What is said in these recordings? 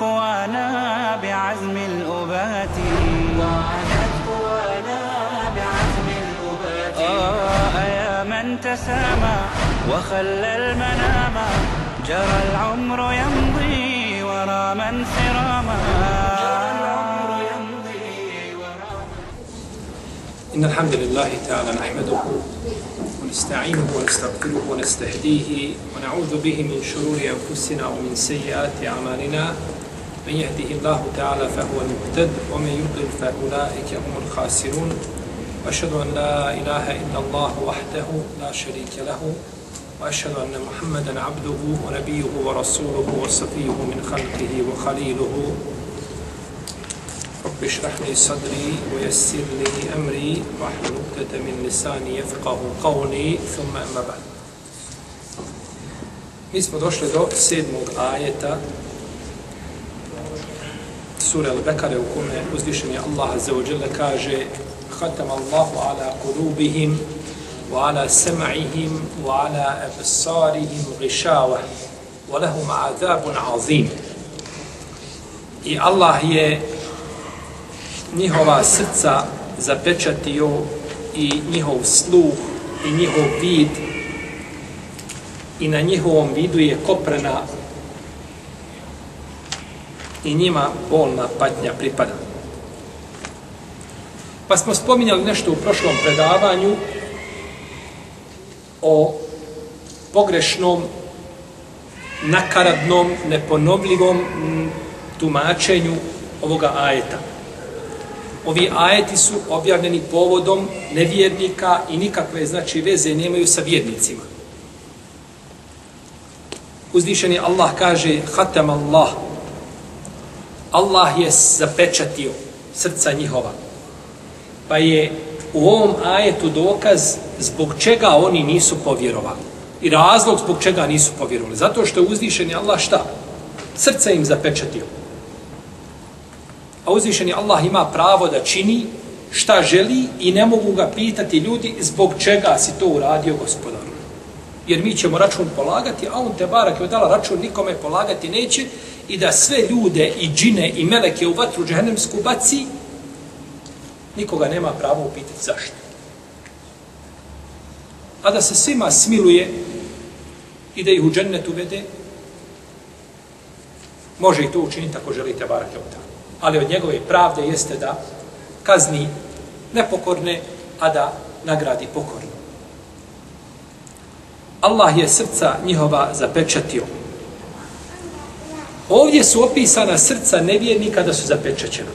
قوانا بعزم الأبات. وعادت قوانا بعزم الأبات آه يا من تسامى وخلى المنام. جرى العمر يمضي ورا من سراما. إن الحمد لله تعالى نحمده ونستعينه ونستغفره ونستهديه ونعوذ به من شرور أنفسنا ومن سيئات أعمالنا. من يهده الله تعالى فهو المهتد ومن يضلل فأولئك هم الخاسرون. وأشهد أن لا إله إلا الله وحده لا شريك له وأشهد أن محمدا عبده ونبيه ورسوله وصفيه من خلقه وخليله. رب اشرح لي صدري ويسر لي أمري واحلل عقدة من لساني يفقه قولي ثم أما بعد. Mi smo došli do sedmog ajeta sura Al-Bekare u kome uzvišeni Allah Azza wa Jalla kaže Khatam Allahu ala kulubihim wa ala sam'ihim wa ala absarihim gishawah wa lahum azabun azim. I Allah je njihova srca zapečatio i njihov sluh i njihov vid i na njihovom vidu je koprena i njima bolna patnja pripada. Pa smo spominjali nešto u prošlom predavanju o pogrešnom, nakaradnom, neponovljivom tumačenju ovoga ajeta. Ovi ajeti su objavljeni povodom nevjernika i nikakve znači veze nemaju sa vjernicima. Uzvišeni Allah kaže Hatem Allah Allah je zapečatio srca njihova. Pa je u ovom ajetu dokaz zbog čega oni nisu povjerovali. I razlog zbog čega nisu povjerovali. Zato što je uzvišeni Allah šta? Srce im zapečatio. A uzvišeni Allah ima pravo da čini šta želi i ne mogu ga pitati ljudi zbog čega si to uradio gospoda. Jer mi ćemo račun polagati, a on te barak je odala račun nikome polagati neće i da sve ljude i džine i meleke u vatru džehennemsku baci, nikoga nema pravo upitati zašto. A da se svima smiluje i da ih u džennet uvede, može i to učiniti ako želite barak je odala ali od njegove pravde jeste da kazni nepokorne, a da nagradi pokorne. Allah je srca njihova zapečatio. Ovdje su opisana srca nevjernika da su zapečaćena.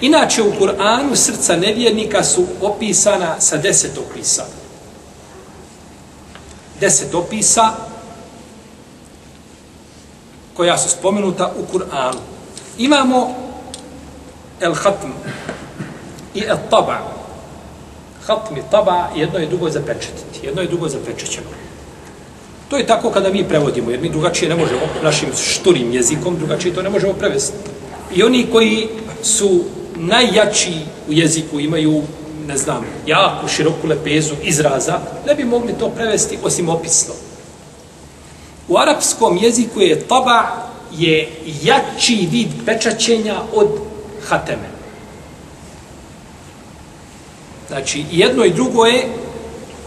Inače u Kur'anu srca nevjernika su opisana sa deset opisa. Deset opisa koja su spomenuta u Kur'anu. Imamo el hatm i el taba hatmi taba jedno je drugo zapečetiti. Jedno je drugo zapečećeno. To je tako kada mi prevodimo, jer mi drugačije ne možemo našim šturim jezikom, drugačije to ne možemo prevesti. I oni koji su najjači u jeziku, imaju, ne znam, jaku, široku lepezu izraza, ne bi mogli to prevesti osim opisno. U arapskom jeziku je taba je jači vid pečaćenja od hateme. Znači, jedno i drugo je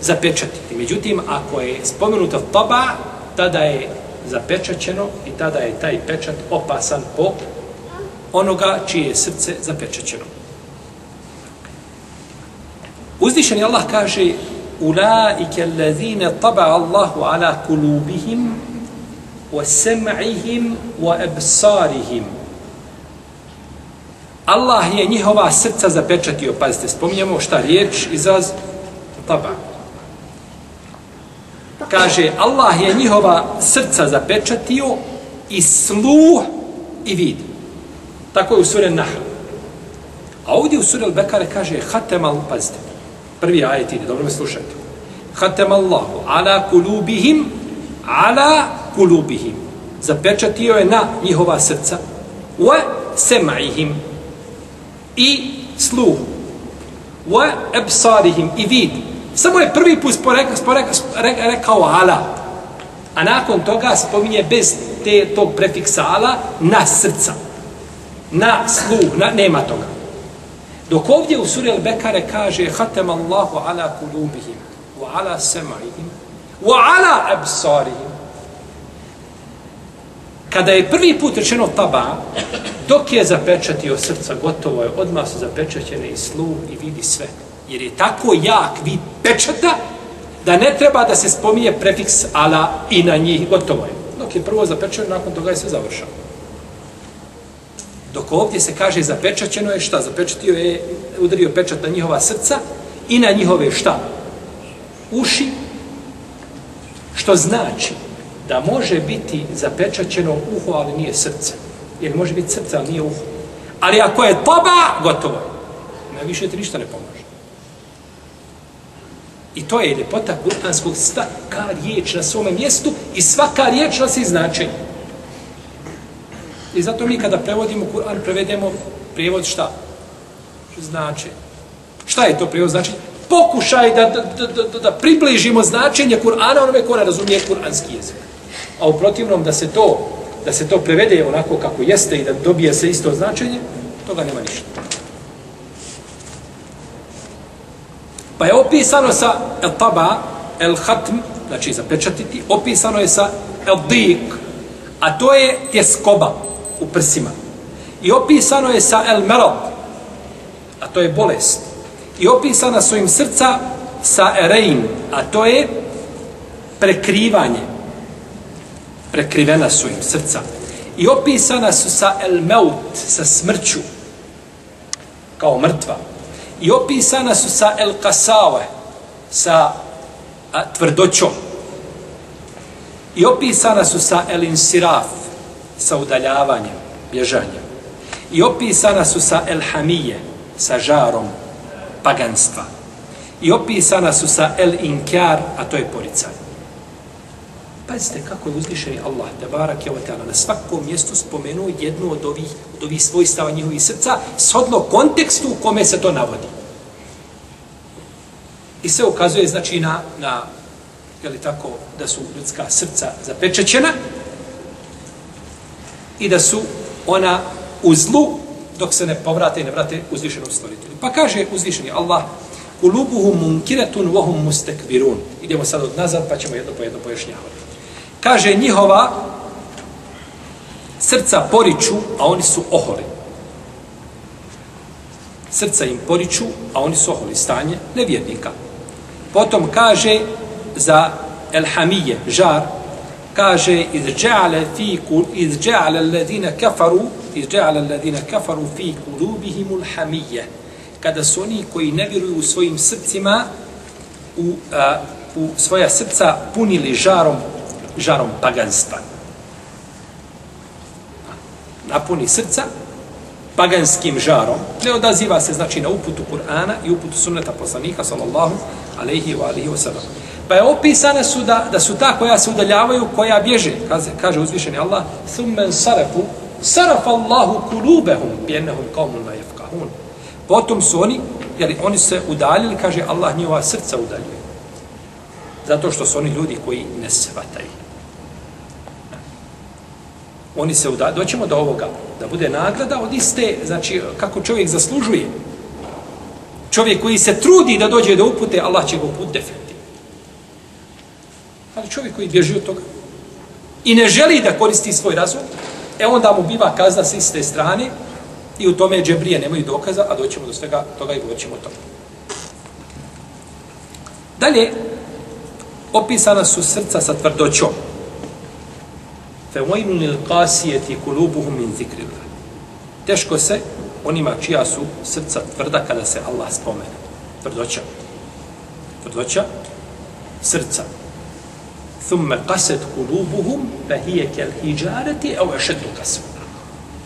zapečatiti. Međutim, ako je spomenuta toba, tada je zapečaćeno i tada je taj pečat opasan po onoga čije je srce zapečaćeno. Uzvišeni Allah kaže Ulaike allazine taba Allahu ala kulubihim wa sem'ihim wa absarihim Allah je njihova srca zapečatio. Pazite, spominjamo šta riječ, izraz taba. Kaže, Allah je njihova srca zapečatio i sluh i vid. Tako je u suri Nahl. A ovdje u suri Al-Bekare kaže Hatemal, pazite, prvi ajet ide, dobro me slušajte. Hatemallahu ala kulubihim ala kulubihim. Zapečatio je na njihova srca. Wa sema'ihim. I sluh. Wa absarihim I vid. Samo je prvi put sporeka, sporeka, sporeka, rekao ala. A nakon toga spominje bez te, tog prefiksa ala na srca. Na sluh. Na, nema toga. Dok ovdje u suri Al-Bekare kaže Hatem Allahu ala kulubihim wa ala sema'ihim wa ala absarihim Kada je prvi put rečeno taba, dok je zapečatio srca, gotovo je, odmah su zapečaćene i sluv i vidi sve. Jer je tako jak vid pečata, da ne treba da se spominje prefiks ala i na njih, gotovo je. Dok je prvo zapečeno, nakon toga je sve završao. Dok ovdje se kaže zapečaćeno je šta? Zapečatio je, udario pečat na njihova srca i na njihove šta? Uši, što znači da može biti zapečaćeno uho, ali nije srce. Jer može biti srce, ali nije uho. Ali ako je toba, gotovo je. Na više ti ništa ne pomože. I to je ljepota kur'anskog svaka riječ na svome mjestu i svaka riječ nosi značenje. I zato mi kada prevodimo Kur'an, prevedemo prevod šta? Znači. Šta je to prevod znači? Pokušaj da, da, da, da, da približimo značenje Kur'ana onome ko ne razumije kur'anski jezik a u protivnom da se to da se to prevede onako kako jeste i da dobije se isto značenje, toga nema ništa. Pa je opisano sa el taba, el hatm, znači zapečatiti, opisano je sa el dik, a to je tjeskoba u prsima. I opisano je sa el merod, a to je bolest. I opisana su im srca sa erein, a to je prekrivanje, prekrivena su im srca. I opisana su sa el meut, sa smrću, kao mrtva. I opisana su sa el kasave, sa a, tvrdoćom. I opisana su sa el insiraf, sa udaljavanjem, bježanjem. I opisana su sa el hamije, sa žarom paganstva. I opisana su sa el inkjar, a to je poricanje. Pazite kako je uzvišeni Allah, te barak je ta'ala, na svakom mjestu spomenuo jednu od ovih, od ovih svojstava njihovih srca, shodno kontekstu u kome se to navodi. I se ukazuje, znači, na, na je li tako, da su ljudska srca zapečećena i da su ona u zlu dok se ne povrate i ne vrate uzvišenom stvoritelju. Pa kaže uzvišeni Allah, Kulubuhum munkiratun vohum mustekbirun. Idemo sad od nazad pa ćemo jedno po jedno pojašnjavati. Kaže njihova srca poriču, a oni su oholi. Srca im poriču, a oni su oholi. Stanje nevjernika. Potom kaže za elhamije, žar, kaže iz dža'ale fi kul iz dža'ale alladine kafaru iz dža'ale alladine kafaru fi kulubihimul hamije kada su oni koji ne vjeruju u svojim srcima u, a, u svoja srca punili žarom žarom paganstva. Napuni srca paganskim žarom, ne odaziva se znači na uputu Kur'ana i uputu sunneta poslanika, sallallahu alaihi wa alihi wa sallam. Pa je opisane su da, da su ta koja se udaljavaju, koja bježe, kaže, kaže uzvišeni Allah, thummen sarafu, saraf Allahu kulubehum, bjennehum kaumun la jefkahun. Potom su oni, jer oni se udaljili, kaže Allah njihova srca udaljuje. Zato što su oni ljudi koji ne svataju oni se uda, doćemo do ovoga, da bude nagrada od iste, znači kako čovjek zaslužuje. Čovjek koji se trudi da dođe do upute, Allah će ga uput definitivno. Ali čovjek koji bježi od toga i ne želi da koristi svoj razum, e onda mu biva kazna s iste strane i u tome džebrije nemaju dokaza, a doćemo do svega toga i govorit ćemo o tome. Dalje, opisana su srca sa tvrdoćom. Fe vajnu lil kasijeti kulubuhum min zikrillah. Teško se onima čija su srca tvrda kada se Allah spomene. Tvrdoća. Tvrdoća srca. Thumme kaset kulubuhum, fe hije kel hijareti, evo ešetu kasu.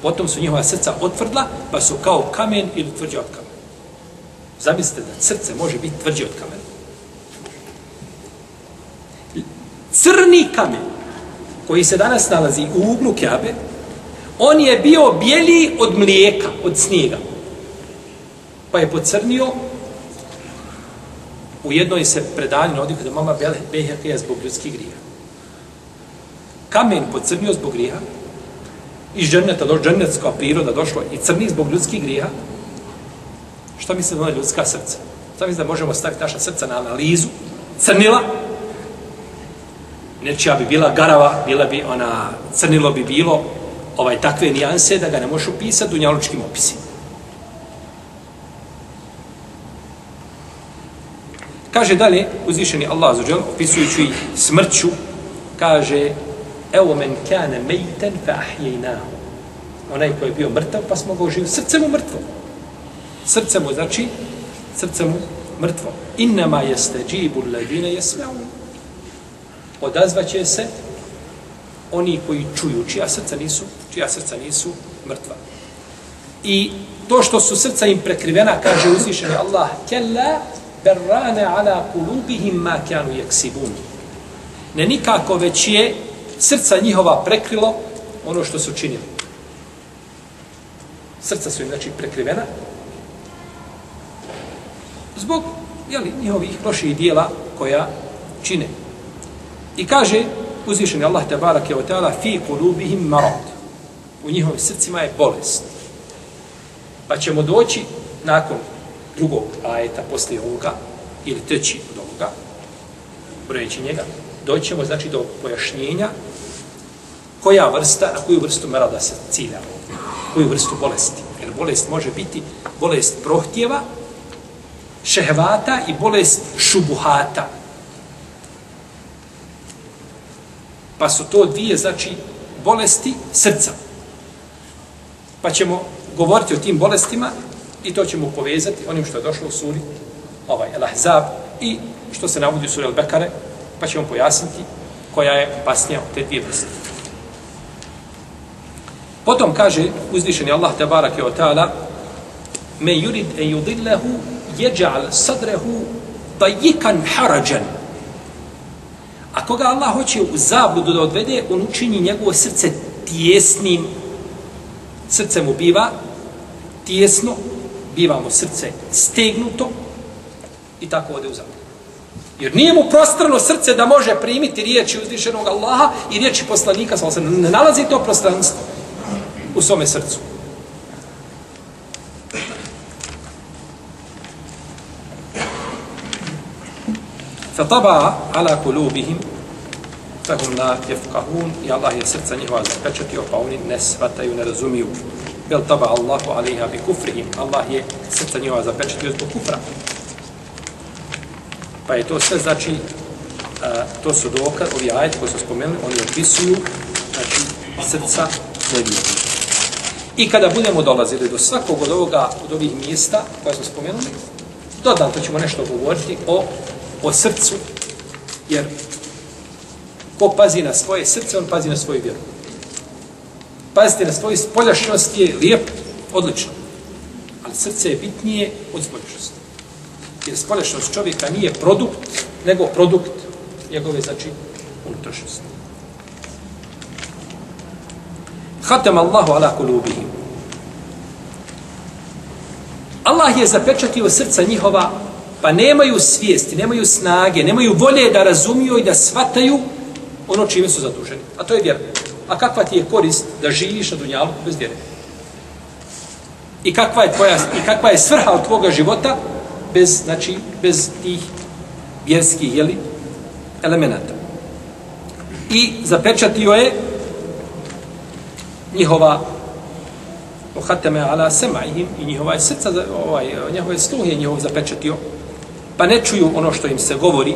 Potom su njihova srca otvrdla, pa su kao kamen ili tvrđe od kamena. Zamislite da srce može biti tvrđe od kamena. Crni kamen, koji se danas nalazi u uglu Kjabe, on je bio bijeli od mlijeka, od snijega. Pa je pocrnio u jednoj se predanju navodi kada mama Beheke je zbog ljudskih grija. Kamen pocrnio zbog grija, iz dženneta, do džennetska priroda došlo i crni zbog ljudskih grija, šta misle da ljudska srca? Šta misle da možemo staviti naša srca na analizu? Crnila, nečija bi bila garava, bila bi ona, crnilo bi bilo ovaj takve nijanse da ga ne možeš upisati u njaločkim opisima. Kaže dalje, uzvišeni Allah za opisujući smrću, kaže, evo men kane mejten fa ahjejnahu. Onaj koji je bio mrtav, pa smo ga oživili. Srce mu mrtvo. Srce mu, znači, srce mu mrtvo. Innama jeste džibu ladine jesmeun. Odazvaće se oni koji čuju, čija srca nisu, čija srca nisu mrtva. I to što su srca im prekrivena, kaže uzvišeni Allah, kella berrane ala kulubihim ma kanu jeksibun. Ne nikako već je srca njihova prekrilo ono što su činili. Srca su im, znači, prekrivena zbog jeli, njihovih loših dijela koja čine. I kaže uzvišeni Allah tabarak je ta'ala fi kulubihim marad. U njihovim srcima je bolest. Pa ćemo doći nakon drugog ajeta poslije ovoga, ili treći od ovoga, brojeći njega, doćemo znači do pojašnjenja koja vrsta, na koju vrstu merada se cilja, koju vrstu bolesti. Jer bolest može biti bolest prohtjeva, šehvata i bolest šubuhata. Pa su to dvije, znači, bolesti srca. Pa ćemo govoriti o tim bolestima i to ćemo povezati onim što je došlo u suri ovaj El Ahzab i što se navodi u suri El Bekare, pa ćemo pojasniti koja je opasnija od te dvije vrste. Potom kaže uzvišeni Allah tabarake wa ta'ala me yurid en yudillahu jeđal sadrehu tajikan harađan. A koga Allah hoće u zabludu da odvede, on učini njegovo srce tjesnim. Srce mu biva tjesno, biva mu srce stegnuto i tako ode u zabludu. Jer nije mu prostrano srce da može primiti riječi uzvišenog Allaha i riječi poslanika, sa ne nalazi to prostranstvo u svome srcu. فطبع على قلوبهم فهم لا يفقهون يا الله يسرت njihova zapečatio pa oni ne shvataju ne razumiju bel taba Allahu alaiha bi kufrihim Allah je srca njihova zapečatio zbog kufra pa je to sve znači a, to su dokaz ovi ajeti koji su spomenuli oni opisuju znači srca nevjernika I kada budemo dolazili do svakog od ovoga, od ovih mjesta koje smo spomenuli, dodatno ćemo nešto govoriti o o srcu, jer ko pazi na svoje srce, on pazi na svoju vjeru. Pazite na svoju spoljašnost je lijep, odlično. Ali srce je bitnije od spoljašnosti. Jer spoljašnost čovjeka nije produkt, nego produkt njegove, znači, unutrašnosti. Hatem Allahu ala kulubihim. Allah je zapečatio srca njihova pa nemaju svijesti, nemaju snage, nemaju volje da razumiju i da svataju ono čime su zaduženi. A to je vjera. A kakva ti je korist da živiš na dunjalu bez vjere? I kakva je tvoja i kakva je svrha od tvoga života bez znači bez tih vjerskih jeli, elemenata. I zapečatio je njihova ohateme ala semaihim i njihova je srca, ovaj, njihove sluhe njihov zapečatio pa ne čuju ono što im se govori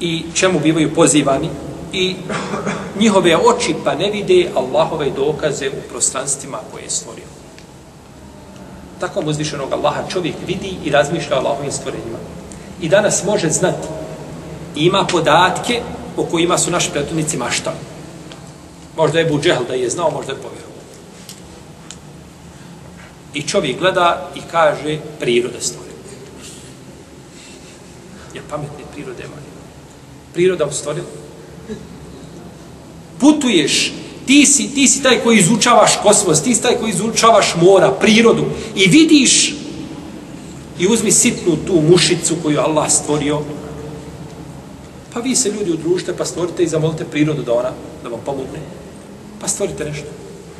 i čemu bivaju pozivani i njihove oči pa ne vide Allahove dokaze u prostranstvima koje je stvorio. Tako uzvišenog Allaha čovjek vidi i razmišlja o Allahovim stvorenjima. I danas može znati ima podatke o kojima su naši pretunici maštali. Možda je Buđehl da je znao, možda je povjerovao. I čovjek gleda i kaže priroda stvorila. Ja pametne prirode ima. Priroda stvorila. Putuješ, ti si, ti si taj koji izučavaš kosmos, ti si taj koji izučavaš mora, prirodu i vidiš i uzmi sitnu tu mušicu koju Allah stvorio, pa vi se ljudi udružite pa stvorite i zamolite prirodu da ona, da vam pomogne. Pa stvorite nešto.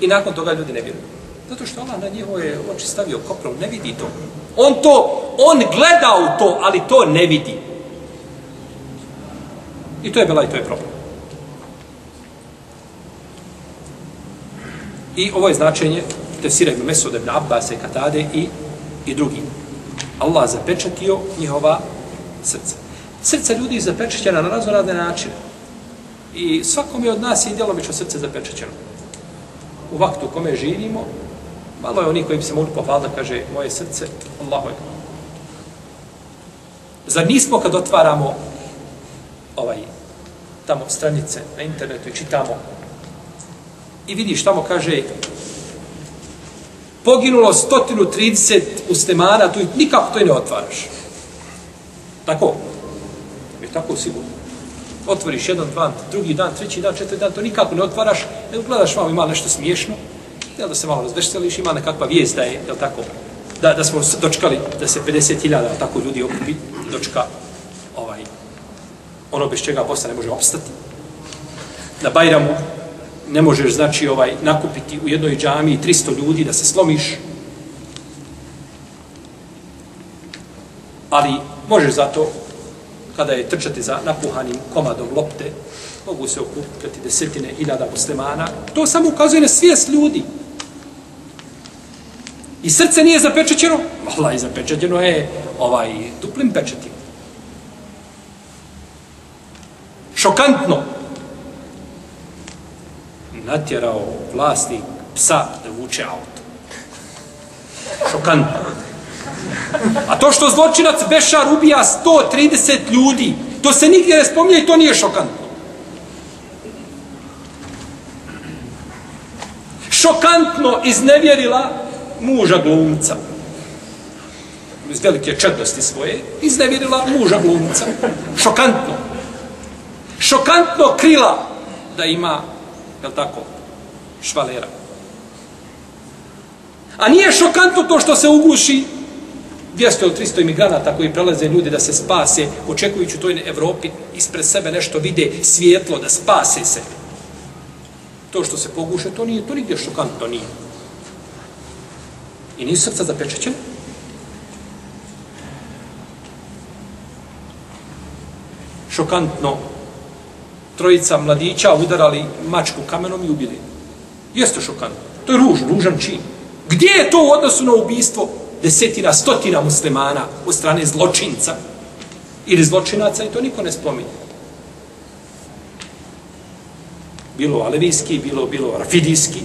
I nakon toga ljudi ne vjeruju. Zato što Allah na njihove oči stavio koprov, ne vidi to. On to, on gleda u to, ali to ne vidi. I to je bila i to je problem. I ovo je značenje tefsira ibn Mesud ibn Abbas i Katade i, i drugi. Allah zapečatio njihova srca. Srca ljudi je zapečaćena na razno razne načine. I svakom je od nas i djelomično srce zapečaćeno. U vaktu u kome živimo, malo je onih koji bi se mogli pohvaliti kaže moje srce, Allahu ekber. Zar nismo kad otvaramo ovaj tamo stranice na internetu i čitamo i vidiš tamo kaže poginulo 130 muslimana, tu nikako to i ne otvaraš. Tako? Je tako sigurno. Otvoriš jedan, dva, drugi dan, treći dan, četiri dan, to nikako ne otvaraš, ne gledaš malo, ima nešto smiješno, jel da se malo razveseliš, ima nekakva vijest da je, jel tako, da, da smo dočkali, da se 50.000 tako ljudi okupi, dočka ovaj, ono bez čega Bosna ne može opstati. Na Bajramu ne možeš, znači, ovaj, nakupiti u jednoj džami 300 ljudi da se slomiš, ali možeš zato kada je trčati za napuhanim komadom lopte, mogu se okupiti desetine hiljada muslimana. To samo ukazuje na svijest ljudi. I srce nije zapečećeno? Allah je zapečećeno je ovaj, duplim pečetima. Šokantno. Natjerao vlasnik psa da vuče auto. Šokantno. A to što zločinac Bešar ubija 130 ljudi, to se nigdje ne spominje i to nije šokantno. Šokantno iznevjerila muža glumca. Iz velike čednosti svoje, iznevirila muža glumca. Šokantno. Šokantno krila da ima, jel tako, švalera. A nije šokantno to što se uguši 200 ili 300 imigranata koji prelaze ljudi da se spase, očekujući u toj Evropi ispred sebe nešto vide svijetlo, da spase se. To što se poguše, to nije, to nigdje šokantno nije. I nisu srca zapečećena. Šokantno trojica mladića udarali mačku kamenom i ubili. Jeste šokantno. To je ružno, ružan čin. Gdje je to u odnosu na ubistvo desetina, stotina muslimana od strane zločinca ili zločinaca i to niko ne spominje. Bilo alevijski, bilo, bilo rafidijski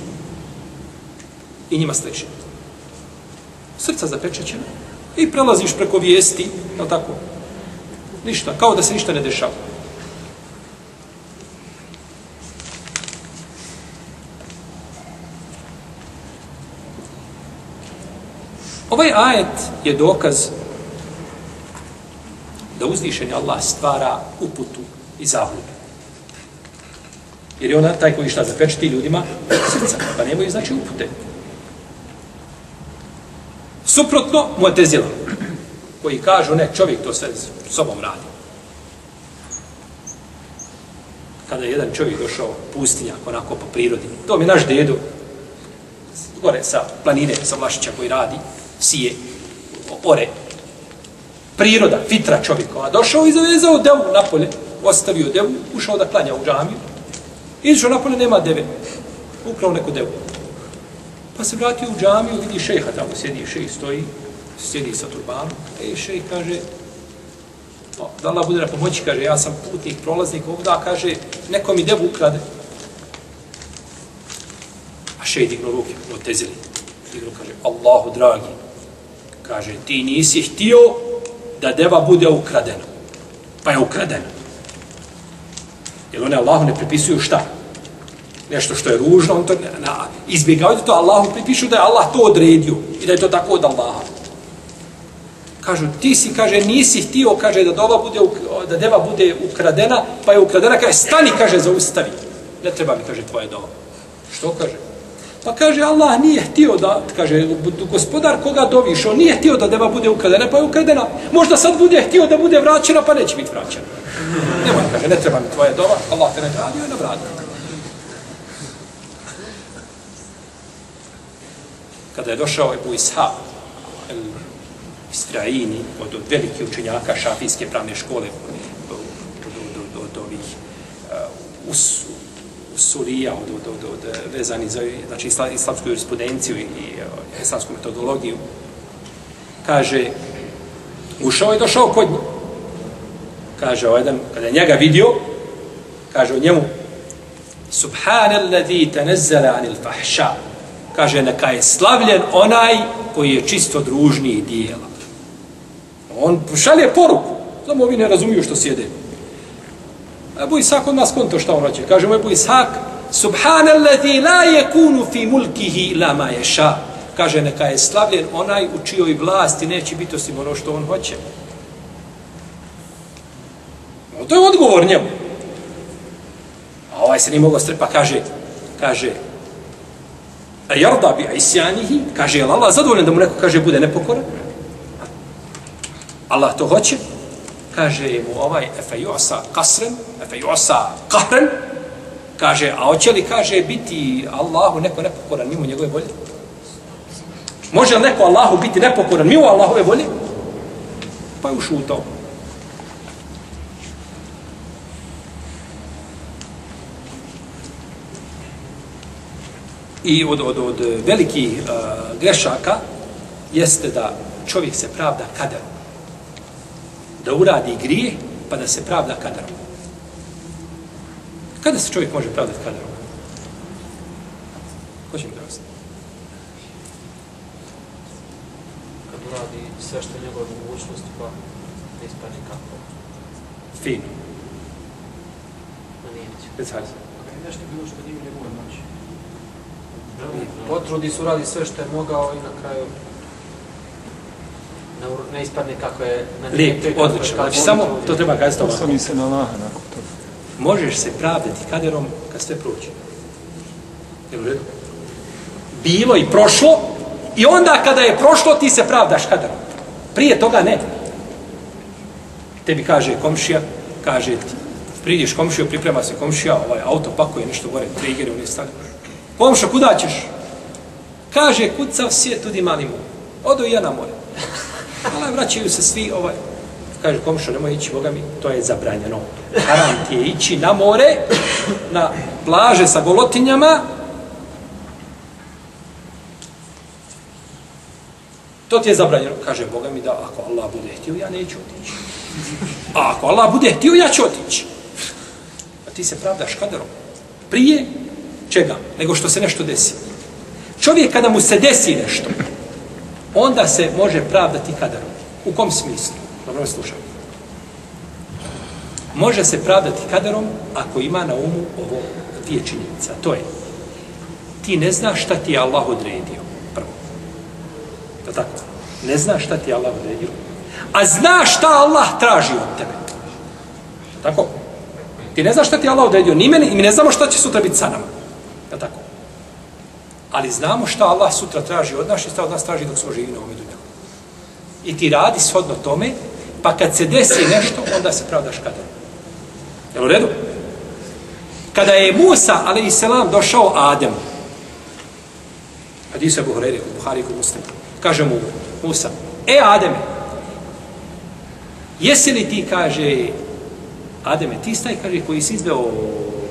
i njima slični. Srca zapečećena i prelaziš preko vijesti, je tako? Ništa, kao da se ništa ne dešava. Ovaj ajet je dokaz da uzvišen Allah stvara uputu i zavludu. Jer je ona taj koji šta zapečeti ljudima srca, pa nemaju znači upute. Suprotno, Mu'tezila, koji kažu, ne, čovjek to sve sobom radi. Kada je jedan čovjek došao pustinjak, onako po prirodi, to mi naš dedo, gore sa planine, sa Vlašića koji radi, sije, ore. Priroda, fitra čovjekova. Došao i zavezao devu napolje, ostavio devu, ušao da klanja u džamiju. Izišao napolje, nema deve. Ukrao neku devu. Pa se vratio u džamiju, vidi šeha tamo sjedi, šejh stoji, sjedi sa turbanom. E, šejh kaže, pa, da Allah bude na pomoći, kaže, ja sam putnik, prolaznik ovdje, kaže, neko mi devu ukrade. A šejh dignu ruke, otezili. Dignu, kaže, Allahu dragi, Kaže, ti nisi htio da deva bude ukradena. Pa je ukradena. Jer one Allahu ne pripisuju šta? Nešto što je ružno, on to ne, na, izbjegavaju da to Allahu pripišu da je Allah to odredio i da je to tako od Allaha. Kažu, ti si, kaže, nisi htio, kaže, da dova bude, da deva bude ukradena, pa je ukradena, kaže, stani, kaže, zaustavi. Ne treba mi, kaže, tvoje dova. Što kaže? Pa kaže, Allah nije htio da, kaže, gospodar koga doviš, on nije htio da deva bude ukradena, pa je ukradena. Možda sad bude htio da bude vraćena, pa neće biti vraćena. Nemoj, kaže, ne treba mi tvoje dova, Allah te nagradio i nagradio. Kada je došao Ebu Ishaq, el Istraini, od, od velikih učenjaka šafijske pravne škole, do, do, do, od ovih uh, us, surija, od, od, od, od, vezani za znači, isla, islamsku jurisprudenciju i, i uh, islamsku metodologiju, kaže, ušao i došao kod njih. Kaže, ovaj jedan, kada je njega vidio, kaže o njemu, Subhanalladhi tanazzala anil fahša. Kaže, neka je slavljen onaj koji je čisto družniji dijela. On šalje poruku. Samo ovi ne razumiju što sjede. Ebu Isak od nas konto šta on hoće. Kaže mu Ebu Isak, Subhanalladhi la yakunu fi mulkihi ila ma yasha. Kaže, neka je slavljen onaj u čijoj vlasti neće biti osim ono što on hoće. No, to je odgovor njemu. A ovaj se nije mogao strpa, pa kaže, kaže, a jarda bi isjanihi, kaže, je Allah zadovoljen da mu neko kaže bude nepokoran? Allah to hoće, kaže mu ovaj efe yusa kasren, efe yusa kahren, kaže, a hoće li, kaže, biti Allahu neko nepokoran mimo njegove volje? Može li neko Allahu biti nepokoran mimo Allahove volje? Pa je ušutao. I od, od, od velikih uh, grešaka jeste da čovjek se pravda kaderom. Da uradi grije, pa da se pravda kaderom. Kada se čovjek može pravdati kaderom? Ko će mi da ostane? kad uradi sve što je njegove mogućnosti, pa ne ispane kako. Fino. Ma nije neće. Recali se. Kad je nešto bilo što nije u njegove moći. Potrudi se, uradi sve što je mogao i na kraju ne, ispadne kako je... Na Lijep, odlično. Znači, samo, to treba kazati ovako. Osami se na Allaha nakon toga. Možeš se pravdati kaderom kad sve prođe. Jel u redu? Bilo i prošlo, i onda kada je prošlo, ti se pravdaš kaderom. Prije toga ne. Tebi kaže komšija, kaže ti, pridiš komšiju, priprema se komšija, ovaj auto pakuje nešto gore, trigere, on je stavio. Komšo, kuda ćeš? Kaže, kucav svijet, tudi mali mu. Odo i ja na more. Ali vraćaju se svi, ovaj, kaže komšo, nemoj ići, Boga mi, to je zabranjeno. Haram ti je ići na more, na plaže sa golotinjama, to ti je zabranjeno. Kaže, Boga mi da, ako Allah bude htio, ja neću otići. A ako Allah bude htio, ja ću otići. A ti se pravdaš kaderom. Prije čega? Nego što se nešto desi. Čovjek kada mu se desi nešto, onda se može pravdati kadarom. U kom smislu? Dobro me slušaj. Može se pravdati kadarom ako ima na umu ovo dvije činjenice. To je, ti ne znaš šta ti je Allah odredio. Prvo. To tako. Ne znaš šta ti je Allah odredio. A znaš šta Allah traži od tebe. Tako? Ti ne znaš šta ti je Allah odredio ni meni i mi ne znamo šta će sutra biti sa nama. Je tako? Ali znamo šta Allah sutra traži od nas i šta od nas traži dok smo živi na ovom dunjalu. I ti radi shodno tome, pa kad se desi nešto, onda se pravdaš kaderom. Je u redu? Kada je Musa, ali i selam, došao Ademu, Hadisa Abu Hurajre, u Buhari kod Muslima, kaže mu Musa, e Ademe, jesi li ti, kaže, Ademe, ti staj, kaže, koji si izveo,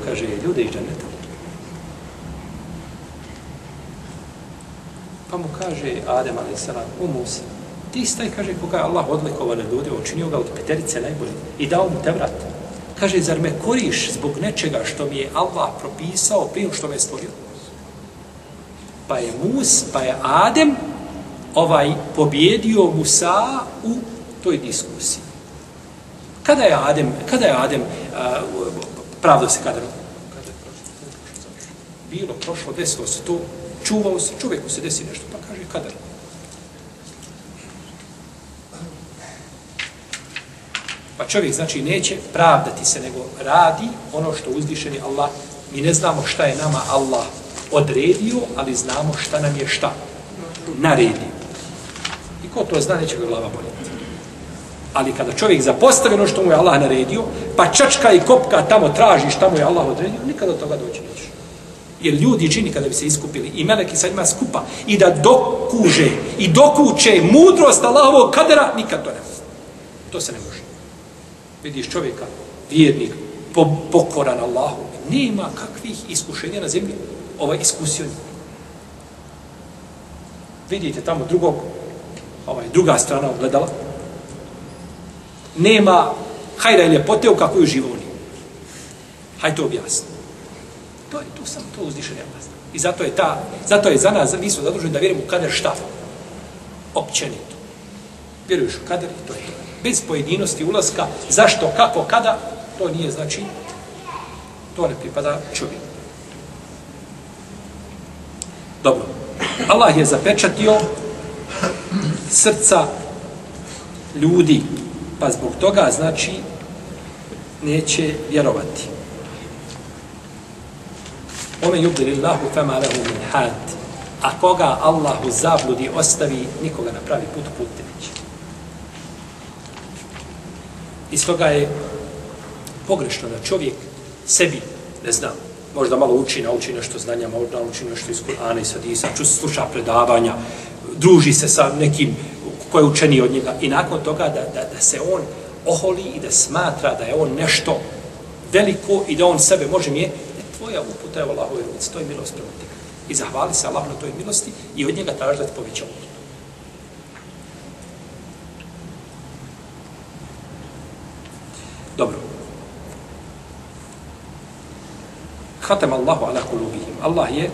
kaže, ljude iz džaneta? Pa mu kaže Adem, ali salam, u Musa, ti staj, kaže, koga je Allah odlikovao na ljudi, učinio ga od peterice najbolje i dao mu te vrat. Kaže, zar me koriš zbog nečega što mi je Allah propisao prije što me stvorio? Pa je Mus, pa je Adem ovaj pobjedio Musa u toj diskusiji. Kada je Adem, kada je Adem uh, Pravdo se. Kada kada je prošlo. Bilo, prošlo, desilo se to, čuvao se, čovjeku se desi nešto, pa kaže kader. Pa čovjek, znači, neće pravdati se, nego radi ono što uzdišeni Allah. Mi ne znamo šta je nama Allah odredio, ali znamo šta nam je šta naredio. I ko to zna, neće ga glava boljeti. Ali kada čovjek zapostavi ono što mu je Allah naredio, pa čačka i kopka tamo traži šta mu je Allah odredio, nikada od toga doći neće. Jer ljudi džini kada bi se iskupili i meleki sa njima skupa i da dokuže i dokuće mudrost Allahovog kadera, nikad to ne može. To se ne može. Vidiš čovjeka, vjernik, po, pokoran Allahu, nema kakvih iskušenja na zemlji. Ovaj iskusio nije. Vidite tamo drugog, ovaj, druga strana ogledala, nema hajda i ljepote u kakvoj živoni. Hajde to objasni. To je tu sam to uzdišenje Allah. I zato je ta, zato je za nas, mi smo zaduženi da vjerujemo u kader šta? Općenito. Vjeruješ u kader i to je to. Bez pojedinosti ulaska, zašto, kako, kada, to nije znači, to ne pripada čovjeku. Dobro. Allah je zapečatio srca ljudi, pa zbog toga, znači, neće vjerovati. Ome yubdilillahu fama lahu min had. A koga Allah u zabludi ostavi, nikoga na pravi put put neće. Iz toga je pogrešno da čovjek sebi, ne znam, možda malo uči, nauči nešto znanja, možda nauči nešto iz Kur'ana i Sadisa, ču sluša predavanja, druži se sa nekim ko je učeni od njega i nakon toga da, da, da se on oholi i da smatra da je on nešto veliko i da on sebe može mi tvoja uputa je Allahove ruci, to je milost prema ti. I zahvali se Allah na toj milosti i od njega traži da ti poveća uputu. Dobro. Hatem Allahu ala kulubihim. Allah je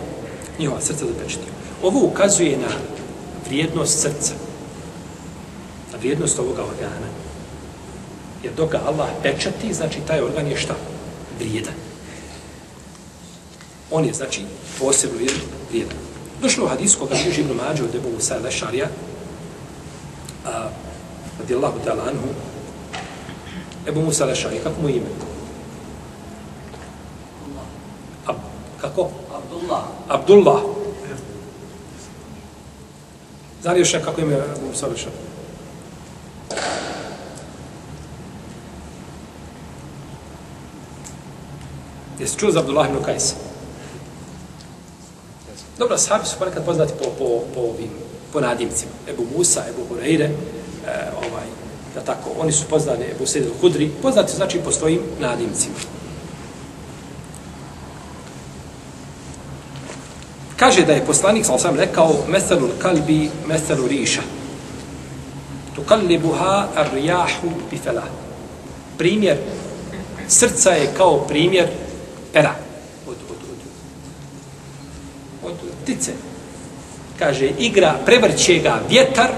njihova srca zapečetio. Ovo ukazuje na vrijednost srca. Na vrijednost ovoga organa. Jer dok ga Allah pečati, znači taj organ je šta? Vrijedan. On je, znači, posebno vrijedan. Došlo u hadisu koga je Ibn Mađe od Ebu Musa Lešarija, a, radijallahu ta'ala anhu, Ebu Musa Lešarija, kako mu je ime? Ab, kako? Abdullah. Abdullah. Zna li još kako ime Ebu Musa Lešarija? Jesi čuo za Abdullah ibn Kajsa? Dobro, sahabi su ponekad poznati po, po, po ovim po nadimcima. Ebu Musa, Ebu Hureyre, e, ovaj, da tako, oni su poznani, Ebu Sejid al-Hudri, poznati znači po svojim nadimcima. Kaže da je poslanik, sam sam rekao, meselu kalbi, meselu riša. Tukallibuha ar-rijahu bifela. Primjer srca je kao primjer pera od, od, od, od ptice. Kaže, igra, prevrće ga vjetar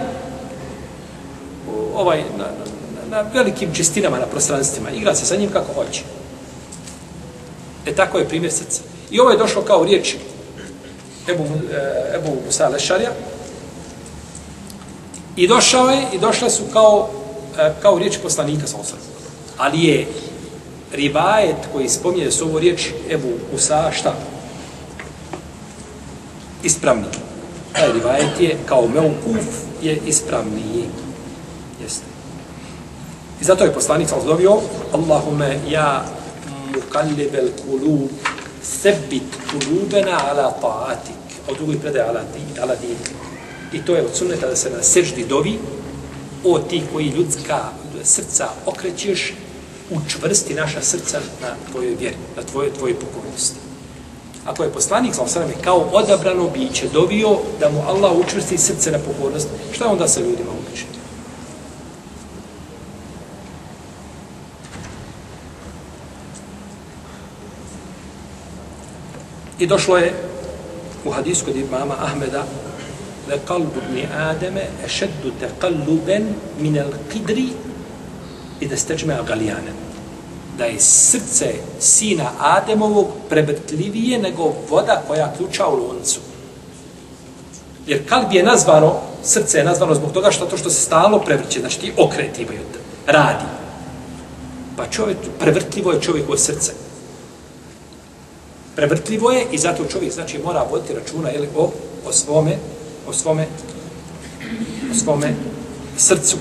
ovaj, na, na, na velikim čistinama, na prostranstvima. Igra se sa njim kako hoće. E tako je primjer srca. I ovo je došlo kao riječ Ebu, eh, Ebu Musa Lešarja. I došao je, i došle su kao, eh, kao riječ poslanika sa osrem. Ali je rivajet koji spominje su ovo riječ Ebu Musa, šta? Ispravni. Taj rivajet je kao meukuf je ispravniji. Jeste. I zato je poslanik sam zdovio Allahume ja mukallibel kulub sebit kulubena ala ta'atik. A u drugoj predaje ala, di, ala din. I to je od sunneta da se na seždi dovi o ti koji ljudska srca okrećeš učvrsti naša srca na tvojoj vjeri, na tvojoj tvojoj pokornosti. Ako je poslanik sa osrame kao odabrano biće dovio da mu Allah učvrsti srce na pokornost, šta onda sa ljudima uči? I došlo je u hadisu kod imama Ahmeda da kalbu ibn Ademe ešeddu te min al qidri i da steđme galijanem da je srce sina Ademovog prevrtljivije nego voda koja ključa u loncu. Jer kalb je nazvano, srce je nazvano zbog toga što to što se stalo prevrće, znači ti okret imaju, radi. Pa čovjek, prevrtljivo je čovjekovo srce. Prevrtljivo je i zato čovjek znači mora voditi računa jeli, o, o svome, o svome, o svome srcu.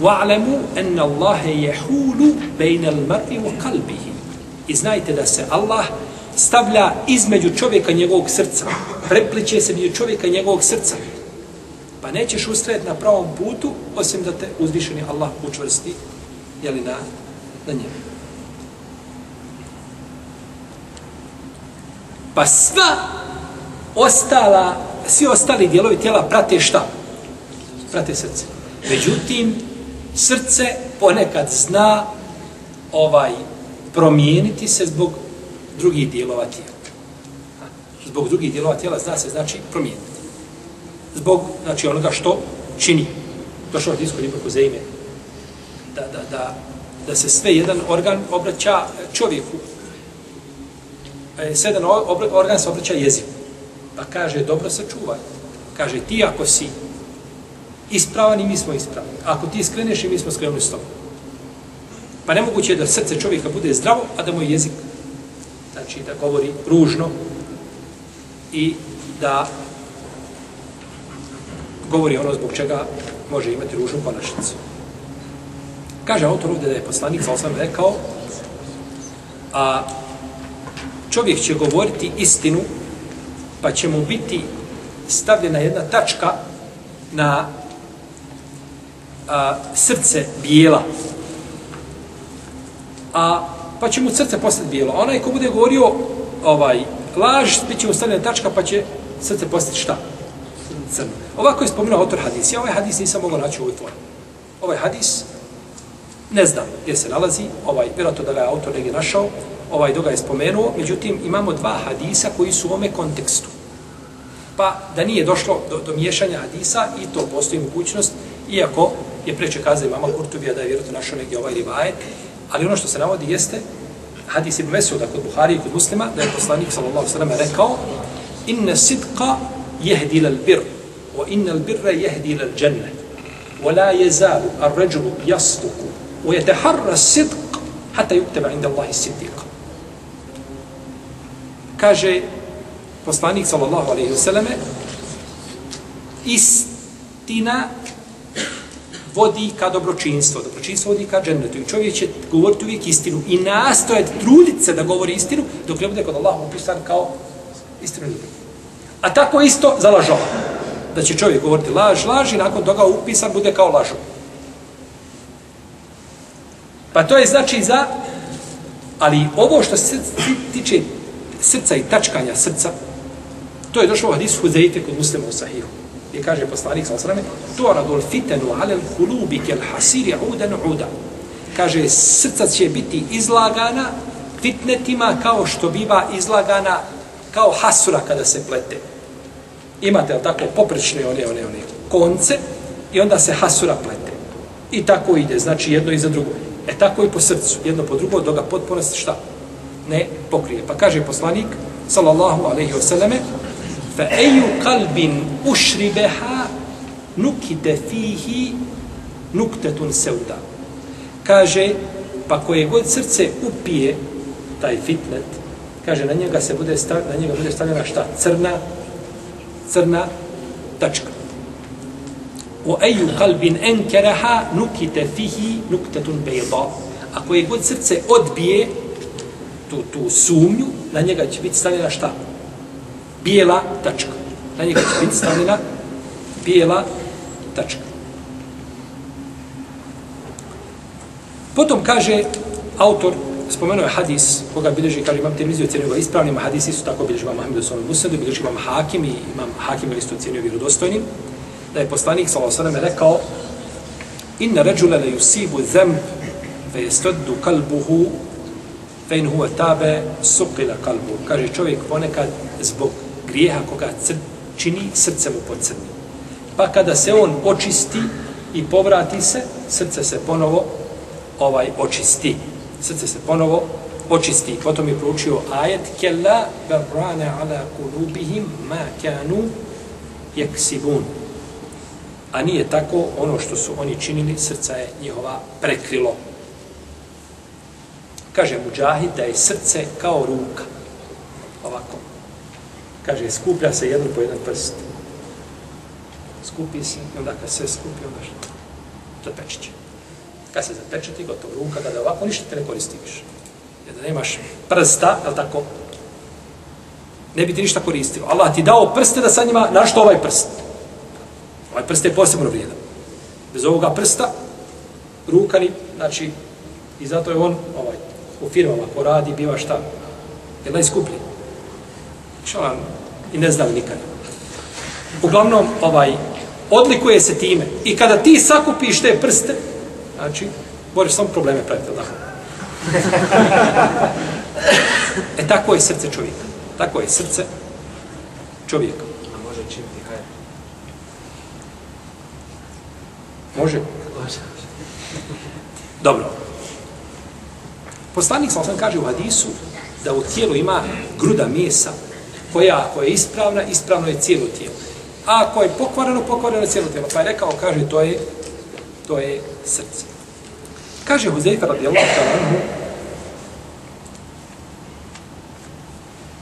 Wa'lamu anna Allaha yahulu bayna al-mar'i wa qalbihi. I znajte da se Allah stavlja između čovjeka i njegovog srca. Prepliče se između čovjeka i njegovog srca. Pa nećeš ustrajati na pravom putu, osim da te uzvišeni Allah učvrsti, jeli na, na njemu. Pa sva ostala, svi ostali dijelovi tijela prate šta? Prate srce. Međutim, srce ponekad zna ovaj promijeniti se zbog drugih dijelova tijela. Zbog drugih dijelova tijela zna se znači promijeniti. Zbog znači onoga što čini. Došao od iskod Ibn Kuzeime. Da, da, da, da se sve jedan organ obraća čovjeku. E, sve jedan organ se obraća jeziku. Pa kaže, dobro se čuvaj. Kaže, ti ako si ispravan i mi smo ispravni. Ako ti skreneš i mi smo skrenuli s tobom. Pa nemoguće je da srce čovjeka bude zdravo, a da moj jezik znači da govori ružno i da govori ono zbog čega može imati ružnu ponašnicu. Kaže autor ovdje da je poslanik sa osam rekao a čovjek će govoriti istinu pa će mu biti stavljena jedna tačka na a, srce bijela. A pa će mu srce postati bijelo. A onaj ko bude govorio ovaj laž, bit će mu stavljena tačka pa će srce postati šta? Crno. Ovako je spomenuo autor hadis. Ja ovaj hadis nisam mogao naći u ovoj formi. Ovaj hadis ne znam gdje se nalazi, ovaj, vjerojatno da ga je autor negdje našao, ovaj doga je spomenuo, međutim imamo dva hadisa koji su u ome kontekstu. Pa da nije došlo do, do miješanja hadisa i to postoji mogućnost, iako je preče kaza imama Kurtubija da je vjerojatno našao negdje ovaj rivajet, ali ono što se navodi jeste hadis ibn Mesuda kod Buhari i kod muslima, da je poslanik sallallahu sallam rekao inne sidqa jehdi lal bir, wa inne al birra jehdi lal dženne, wa la jezalu ar ređulu jastuku, wa jeteharra sidq hata yukteba inda Allahi siddiqa. Kaže poslanik sallallahu alaihi sallame istina vodi ka dobročinstvu. Dobročinstvo vodi ka džennetu. I čovjek će govoriti uvijek istinu i nastojati truditi se da govori istinu dok ne bude kod Allaha upisan kao istinu ljubav. A tako isto za lažova. Da će čovjek govoriti laž, laž i nakon toga upisan bude kao lažo. Pa to je znači za... Ali ovo što se tiče srca i tačkanja srca, to je došlo u hadisu Huzeite kod muslima u sahihu. I kaže poslanik sa osrame, tu'radul fitenu alel kulubi kel hasiri udan uda. Kaže, srca će biti izlagana fitnetima kao što biva izlagana kao hasura kada se plete. Imate, li tako, poprečne one, one, one konce i onda se hasura plete. I tako ide, znači jedno iza drugo. E tako i po srcu, jedno po drugo, do ga potpuno šta? Ne pokrije. Pa kaže poslanik, sallallahu alaihi wa sallame, fa eju kalbin ušribeha nukite fihi nuktetun seuda. Kaže, pa koje god srce upije taj fitnet, kaže, na njega se bude stav, na njega bude stavljena šta? Crna, crna tačka. U eju kalbin ankaraha nukite fihi nuktetun bejda. A koje god srce odbije tu, tu sumnju, na njega će biti stavljena šta? Bijela tačka. Na njega će biti stavljena bijela tačka. Potom kaže autor, spomenuo je hadis, koga bilježi, kaže, imam Tirmizi mizio cijenio ga ispravnim, hadis isto tako bilježi imam Mahmedu Sonu Musadu, bilježi imam Hakim i imam Hakim isto cijenio vjerodostojnim, da je poslanik, sallahu sallam, rekao, inna ređule le yusibu zem, fe jestoddu kalbuhu, fe in huve tabe, suqila kalbu. Kaže, čovjek ponekad zbog grijeha koga cr čini, srce mu pocrni. Pa kada se on očisti i povrati se, srce se ponovo ovaj očisti. srce se ponovo očisti. Potom je proučio ajet kella barrana ala kulubihim ma kanu yaksibun. A nije tako ono što su oni činili, srca je njihova prekrilo. Kaže Mujahid da je srce kao ruka. Ovako. Kaže, skuplja se jedan po jedan prst. Skupi se, i onda kad se skupi, onda što? Zapečit će. Kad se zapečeti, gotovo ruka, kada ovako ništa te ne koristi više. Jer da nemaš prsta, je tako? Ne bi ti ništa koristilo. Allah ti dao prste da sa njima, našto ovaj prst? Ovaj prst je posebno vrijedan. Bez ovoga prsta, ruka ni, znači, i zato je on, ovaj, u firmama ko radi, biva šta? Je najskuplji. Vam, i ne znam nikada. Uglavnom, ovaj, odlikuje se time. I kada ti sakupiš te prste, znači, možeš samo probleme praviti, da. e tako je srce čovjeka. Tako je srce čovjeka. A može činiti hajr. Može? Može. Dobro. Poslanik sam kaže u hadisu da u tijelu ima gruda mesa koja ako je ispravna, ispravno je cijelo tijelo. A ako je pokvareno, pokvareno je cijelo tijelo. Pa je rekao, kaže, to je, to je srce. Kaže Huzeyfa radijallahu ta'ala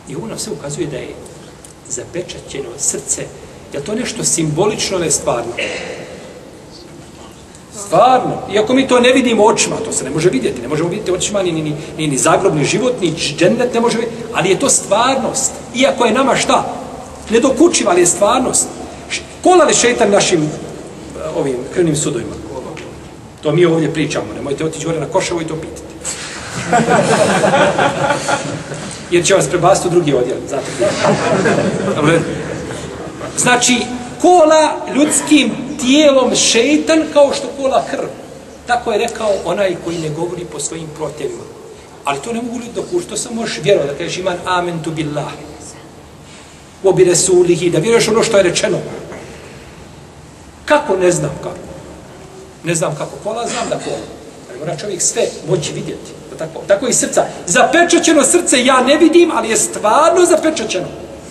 i ovo nam se ukazuje da je zapečaćeno srce, je to nešto simbolično, ne stvarno. Stvarno. Iako mi to ne vidimo očima, to se ne može vidjeti, ne možemo vidjeti očima ni, ni, ni, ni, ni zagrobni život, ni džennet ne može vidjeti, ali je to stvarnost. Iako je nama šta? Ne dokučiva, ali je stvarnost. Kola li šeitan našim eh, ovim krvnim sudovima? To mi ovdje pričamo, nemojte otići gore na Koševo i to pitati. Jer će vas prebaciti u drugi odjel, zato. Znači, kola ljudskim tijelom šeitan kao što kola krv. Tako je rekao onaj koji ne govori po svojim protjevima. Ali to ne mogu ljudi dokušiti, to samo možeš vjerovati, da kažeš iman amen tu billah. U obi resulihi, da vjeruješ ono što je rečeno. Kako? Ne znam kako. Ne znam kako kola, znam da kola. Ali mora čovjek sve moći vidjeti. Tako, tako i srca. Zapečaćeno srce ja ne vidim, ali je stvarno zapečaćeno.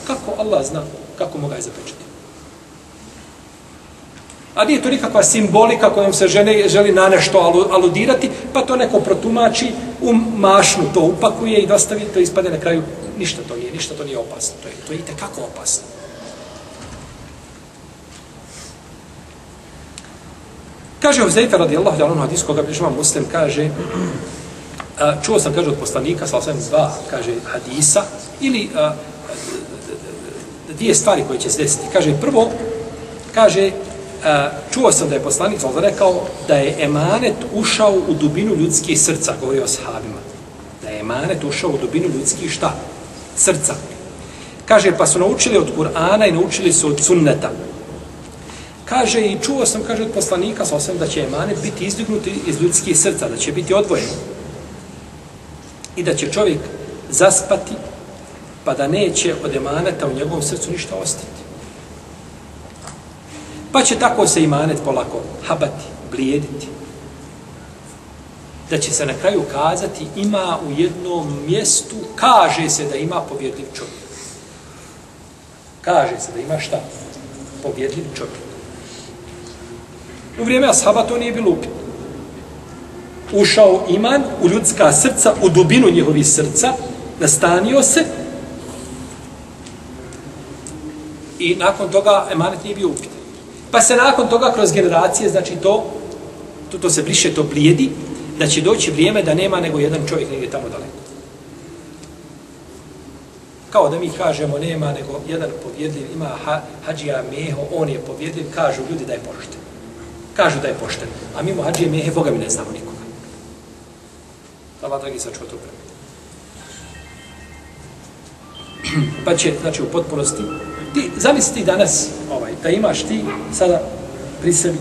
Kako Allah zna kako moga je zapečati. A nije to nikakva simbolika kojom se žene, želi na nešto aludirati, pa to neko protumači, u mašnu to upakuje i dostavi, to ispade na kraju. Ništa to nije, ništa to nije opasno. To je, to je i tekako opasno. Kaže Uzeyfe radijallahu ta'ala anhu hadis koga bližava muslim, kaže a, čuo sam, kaže, od poslanika, sa osvijem dva, kaže, hadisa, ili a, dvije stvari koje će se desiti. Kaže, prvo, kaže, a, čuo sam da je poslanik sa rekao da je emanet ušao u dubinu ljudskih srca, govori o sahabima. Da je emanet ušao u dubinu ljudskih šta? Srca. Kaže, pa su naučili od Kur'ana i naučili su od sunneta. Kaže, i čuo sam, kaže, od poslanika sa da će emanet biti izdignuti iz ljudskih srca, da će biti odvojen i da će čovjek zaspati pa da neće od emaneta u njegovom srcu ništa ostati. Pa će tako se imanet polako habati, blijediti. Da će se na kraju kazati ima u jednom mjestu, kaže se da ima povjedljiv čovjek. Kaže se da ima šta? Povjedljiv čovjek. U vrijeme ashaba to nije bilo upitno ušao iman u ljudska srca, u dubinu njihovih srca, nastanio se i nakon toga emanet nije bio upitan. Pa se nakon toga kroz generacije, znači to, to, to se briše, to blijedi, da će doći vrijeme da nema nego jedan čovjek negdje tamo daleko. Kao da mi kažemo nema nego jedan povjedljiv, ima ha, hađija meho, on je povjedljiv, kažu ljudi da je pošten. Kažu da je pošten. A mimo hađije mehe, Boga mi ne znamo nikoga. Allah dragi sačuva to vreme. Pa će, znači, u potpunosti, ti, zamisli danas, ovaj, da imaš ti sada pri sebi,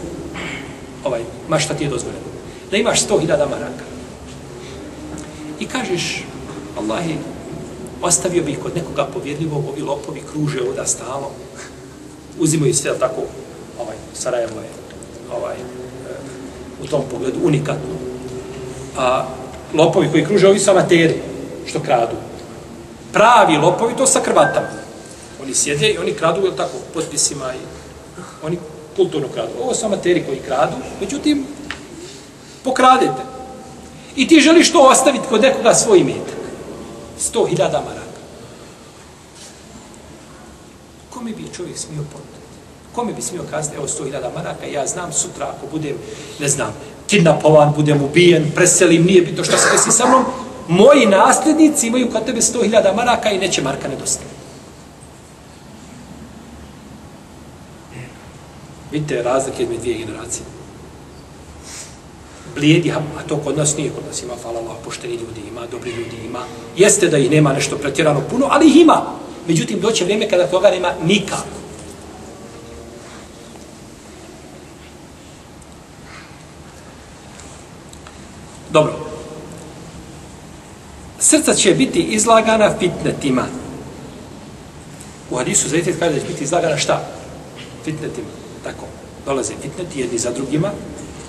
ovaj, ma šta ti je dozvoljeno, da imaš 100.000 maraka. I kažeš, Allahi, ostavio bih kod nekoga povjedljivog, ovi lopovi kruže ovda stalo, uzimaju sve, tako, ovaj, Sarajevo je, ovaj, eh, u tom pogledu unikatno. A lopovi koji kruže, ovi su amateri, što kradu. Pravi lopovi, to sa krvatama ljudi sjede i oni kradu, jel tako, potpisima i oni kulturno kradu. Ovo su amateri koji kradu, međutim, pokradete. I ti želiš to ostaviti kod nekoga svoj imetak. Sto hiljada maraka. Kome bi čovjek smio ponuditi? Kome bi smio kazati, evo sto hiljada maraka, ja znam sutra ako budem, ne znam, kidnapovan, budem ubijen, preselim, nije bitno što se desi sa mnom, moji nasljednici imaju kod tebe sto hiljada maraka i neće marka nedostati. Vidite razlike između dvije generacije. Blijedi, a to kod nas nije, kod nas ima, hvala Allah, pošteni ljudi, ima dobri ljudi, ima. Jeste da ih nema nešto pretjerano puno, ali ih ima. Međutim, doće vrijeme kada toga nema nikako. Dobro. Srca će biti izlagana fitnetima. U hadisu zavijet kaže da će biti izlagana šta? Fitnetima. Tako. Dolaze fitneti jedni za drugima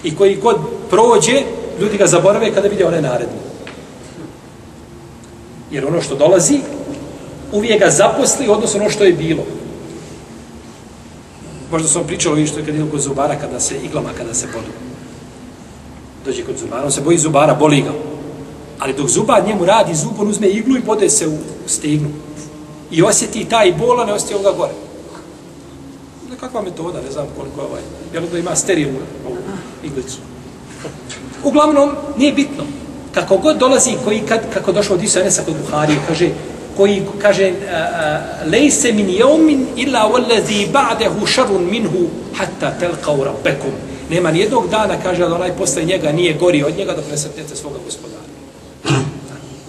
i koji god prođe, ljudi ga zaborave kada vide one naredne. Jer ono što dolazi, uvijek ga zaposli odnosno ono što je bilo. Možda sam pričao i što je kad idu kod zubara kada se iglama, kada se bodu. Dođe kod zubara, on se boji zubara, boli ga. Ali dok zubar njemu radi zub, on uzme iglu i bode se u stegnu. I osjeti taj bol, a ne osjeti ovoga gore. Nekakva metoda, ne znam koliko je ovaj. Jel da ima sterilnu ovu iglicu. Uglavnom, nije bitno. Kako god dolazi, koji kad, kako došao od Isu Enesa kod Buharije, kaže, koji kaže eh, eh, lejse min jeumin illa wallazi ba'dahu sharrun minhu hatta talqaw rabbakum nema ni jednog dana kaže da onaj posle njega nije gori od njega dok ne sretnete svoga gospodara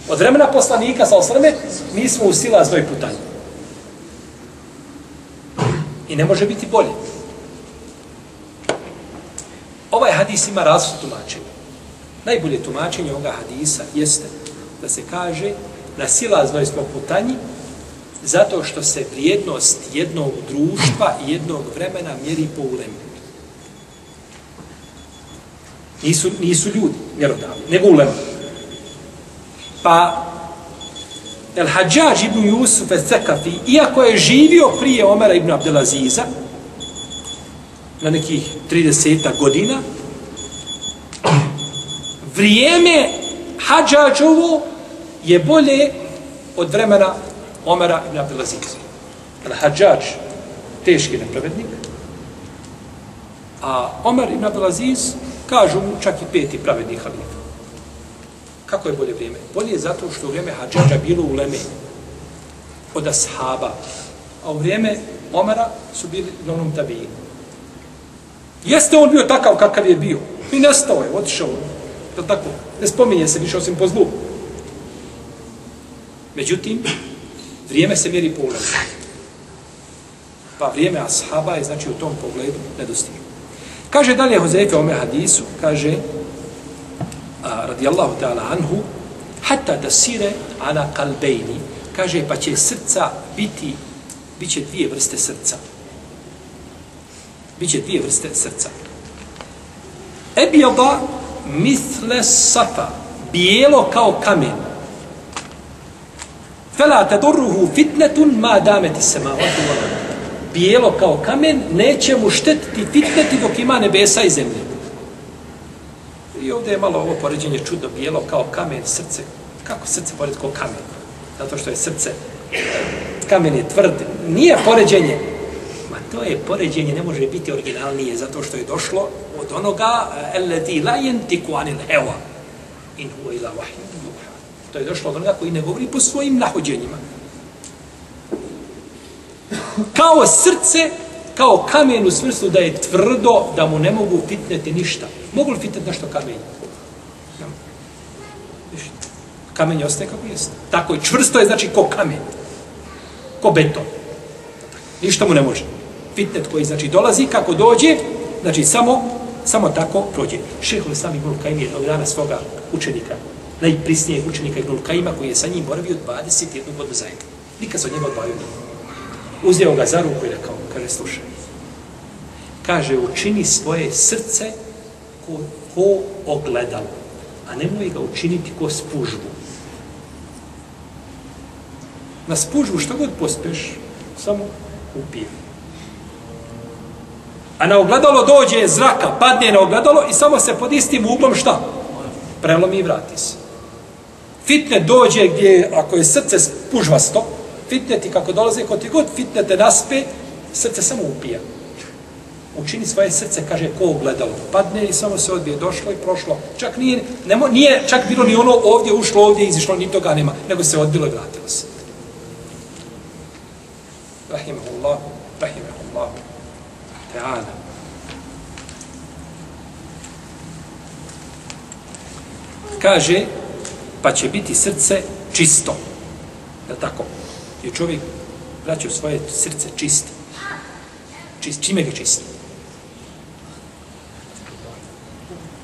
od vremena poslanika sa osrme mi smo u silaznoj putanji i ne može biti bolje ovaj hadis ima različit tumačenje najbolje tumačenje ovoga hadisa jeste da se kaže na silaznoj smo putanji zato što se vrijednost jednog društva i jednog vremena mjeri po ulemi. Nisu, nisu ljudi mjerodavni, nego ulema. Pa El Hadžađ ibn Jusuf et Zekafi, iako je živio prije Omera ibn Abdelaziza, na nekih 30 godina, vrijeme Hadžađovo je bolje od vremena Omera ibn Abdelaziza. El Hadžađ, teški nepravednik, a Omer ibn Abdelaziz, kažu mu čak i peti pravedni halifa. Kako je bolje vrijeme? Bolje je zato što u vrijeme Hadžađa bilo u Leme od ashaba, a u vrijeme Omara su bili na onom tabijinu. Jeste on bio takav kakav je bio. I nestao je, otišao. Je tako? Ne spominje se više osim po zlu. Međutim, vrijeme se mjeri po ulemu. Pa vrijeme ashaba je, znači, u tom pogledu nedostižno. Kaže dalje Hozefe ome hadisu, kaže, radijallahu ta'ala anhu, hatta da sire ala kalbejni, kaže, pa će srca biti, bit će dvije vrste srca. Biće dvije vrste srca. Ebjada misle safa, bijelo kao kamen, Fela tadurruhu fitnetun ma dameti samavatu wal Bijelo kao kamen neće mu štetiti fitneti dok ima nebesa i zemlje. I ovdje je malo ovo poređenje čudno, bijelo kao kamen, srce. Kako srce pored kao kamen? Zato što je srce, kamen je tvrd. Nije poređenje. Ma to je poređenje, ne može biti originalnije, zato što je došlo od onoga, eh, eledi la yentiku anil heva. In huwa ila vahim To je došlo od onoga koji ne govori po svojim nahođenjima. Kao srce, kao kamen u smislu da je tvrdo, da mu ne mogu fitneti ništa. Mogu li fitneti nešto kamen? Kamen je ostaje kako jeste. Tako je, čvrsto je znači ko kamen. Ko beton. Ništa mu ne može. Fitnet koji znači dolazi, kako dođe, znači samo, samo tako prođe. Šeho sami Ibn Kajmi jednog dana svoga učenika najprisnijeg učenika Ibnul Kajima koji je sa njim boravio 21 godinu zajedno. Nikad se od njega odbavio nije. Uzeo ga za ruku i rekao, kaže, slušaj, kaže, učini svoje srce ko, ko ogledalo. a nemoj ga učiniti ko spužbu. Na spužbu što god pospeš, samo upije. A na ogledalo dođe zraka, padne na ogledalo i samo se pod istim uglom šta? Prelomi i vrati se. Fitne dođe gdje, ako je srce spužvasto, fitneti kako dolaze, kod ti god fitnete naspe, srce samo upija. Učini svoje srce, kaže, ko ogledalo. Padne i samo se odbije, došlo i prošlo. Čak nije, nemo, nije čak bilo ni ono ovdje, ušlo ovdje, izišlo, ni toga nema, nego se odbilo i vratilo se. Rahimahullah, rahimahullah, teana. Kaže, pa će biti srce čisto. Je tako? Je čovjek vraćao svoje srce čisto. Čist, čime ga čisti?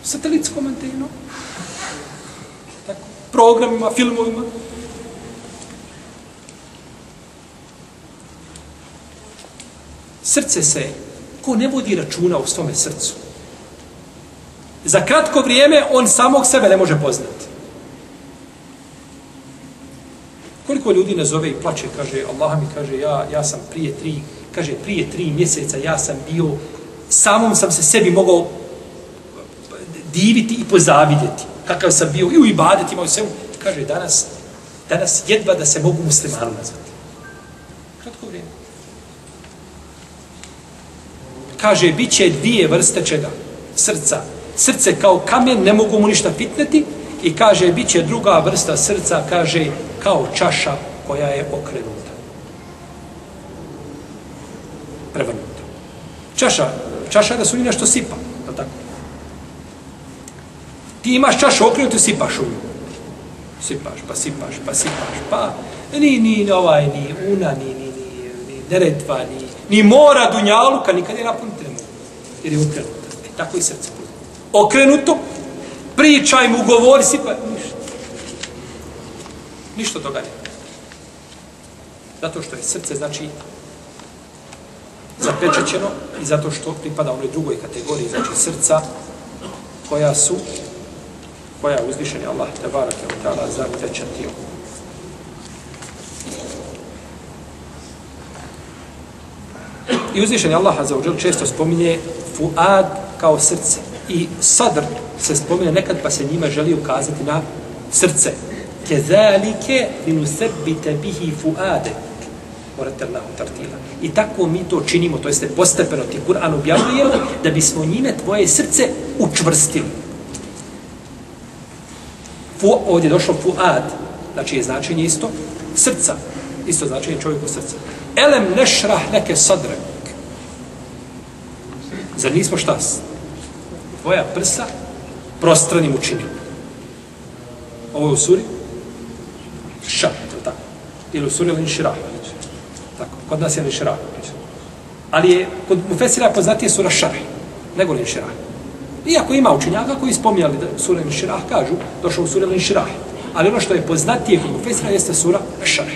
Satelitskom antenom. Tako. Programima, filmovima. Srce se, ko ne vodi računa u svome srcu, za kratko vrijeme on samog sebe ne može poznati. Koliko ljudi ne zove i plače, kaže, Allah mi kaže, ja, ja sam prije tri, kaže, prije tri mjeseca ja sam bio, samom sam se sebi mogao diviti i pozavidjeti. Kakav sam bio i u ibadetima, i svemu. Kaže, danas, danas jedva da se mogu muslimanu nazvati. Kratko vrijeme. Kaže, bit će dvije vrste čega? Srca. Srce kao kamen, ne mogu mu ništa fitneti. I kaže, bit će druga vrsta srca, kaže, kao čaša koja je okrenuta. Prevrnuta. Čaša, čaša da su nju nešto sipa, je tako? Ti imaš čašu okrenutu i sipaš u nju. Sipaš, pa sipaš, pa sipaš, pa ni, ni ovaj, ni una, ni, ni, ni, ni deretva, ni, ni mora dunjaluka, nikad je napuniti ne mogu. Jer je okrenuto. E, tako i srce. Okrenuto, pričaj mu, govori, sipaj, ništa. Toga nema. Zato što je srce, znači, zapečećeno i zato što pripada onoj drugoj kategoriji, znači srca koja su, koja je uzvišeni Allah, te barake je utala, zapečatio. I uzvišeni Allah, za uđel, često spominje fuad kao srce. I sadr se spominje nekad, pa se njima želi ukazati na srce. Kezalike linusebbite bihi fuade. Morate Allahu tartila. I tako mi to činimo, to jeste postepeno ti Kur'an objavljujemo, da bismo njime tvoje srce učvrstili. Fu, ovdje je došlo fuad, znači je značenje isto, srca, isto značenje čovjeku srca. Elem nešrah neke sadrek. Zar nismo šta? Tvoja prsa prostranim učinili. Ovo je u suri ša, je tako? Ili u suri Linširah. Tako, kod nas je Linširah. Ali je, kod Mufesira poznatije sura Šarh, nego Linširah. Iako ima učenjaka koji spominjali da sura Linširah kažu, došao u sura Linširah. Ali ono što je poznatije kod Mufesira jeste sura Šarh.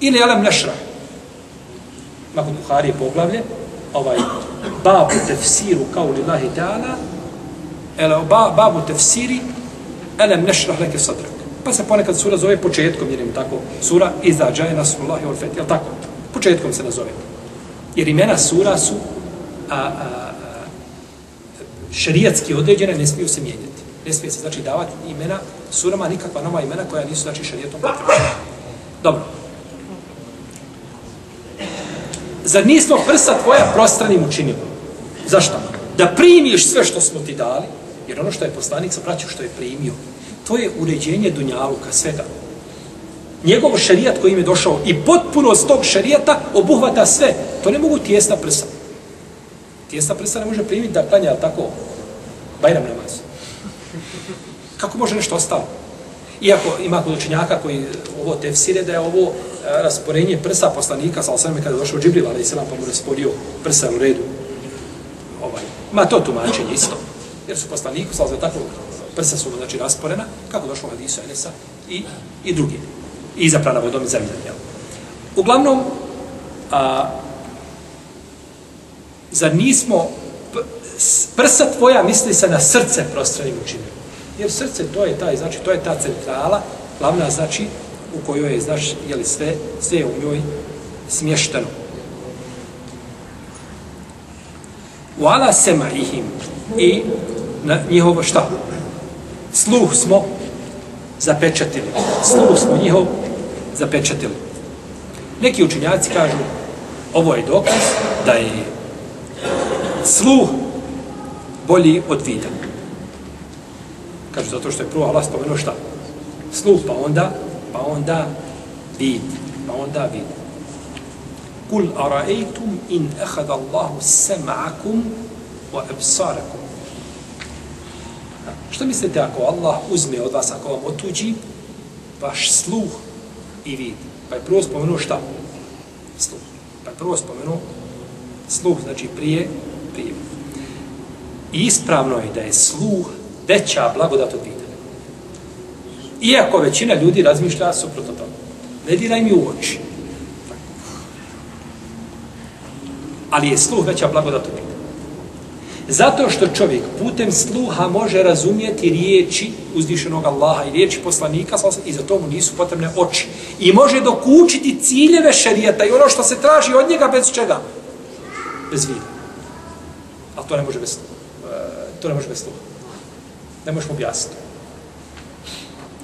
Ili Alam Nešrah. Ma kod Buhari je poglavlje, ovaj, babu tefsiru kao lillahi ta'ala, ba, babu tefsiri, elem nešrah leke sadrak. Pa se ponekad sura zove početkom, jer im tako, sura iza džaje nasrullahi ol feti, jel tako? Početkom se nazove. Jer imena sura su a, a, a, šarijatski određene, ne smiju se mijenjati. Ne smije se, znači, davati imena surama, nikakva nova imena koja nisu, znači, šarijatom potrebna. Dobro. Zar nismo prsa tvoja prostranim učinili? Zašto? Da primiš sve što smo ti dali, jer ono što je poslanik sa braćom što je primio, to je uređenje dunjaluka svega. Njegov šarijat koji im je došao i potpunost tog šarijata obuhvata sve. To ne mogu tijesna prsa. Tijesna prsa ne može primiti da klanja tako bajram namaz. Kako može nešto ostalo? Iako ima kod učenjaka koji ovo tefsire da je ovo e, rasporenje prsa poslanika, sa osvrame kada je došao Džibril, ali se pa mu rasporio prsa u redu. Ovaj. Ma to tumačenje isto. Jer su poslaniku, sa tako prsa su znači rasporena, kako došlo u hadisu Enesa i, i drugi. I zaprana vodom i zemljan, Jel? Uglavnom, a, zar nismo prsa tvoja misli se na srce prostranim učinim. Jer srce to je taj, znači to je ta centrala, glavna znači u kojoj je, znaš, jeli sve, sve je u njoj smješteno. U ala semaihim i na njihovo šta? Sluh smo zapečatili. Sluh smo njihov zapečatili. Neki učinjaci kažu ovo je dokaz da je sluh bolji od vida. Kažu zato što je prvo Allah spomenuo šta? Sluh, pa onda, pa onda vid, pa onda vid. Kul ara'aytum in akhadha Allahu sema'akum wa absarakum. Što mislite ako Allah uzme od vas, ako vam otuđi vaš sluh i vid? Pa je prvo spomenuo šta? Sluh. Pa je prvo spomenuo sluh, znači prije, prije. I ispravno je da je sluh veća blagodat od vida. Iako većina ljudi razmišlja suprotno tome. Ne diraj mi u oči. Ali je sluh veća blagodat od vida. Zato što čovjek putem sluha može razumjeti riječi uzvišenog Allaha i riječi poslanika i za to mu nisu potrebne oči. I može dokučiti ciljeve šarijeta i ono što se traži od njega bez čega? Bez vida. A to ne može bez, sluha. to ne može bez sluha. Ne možemo objasniti.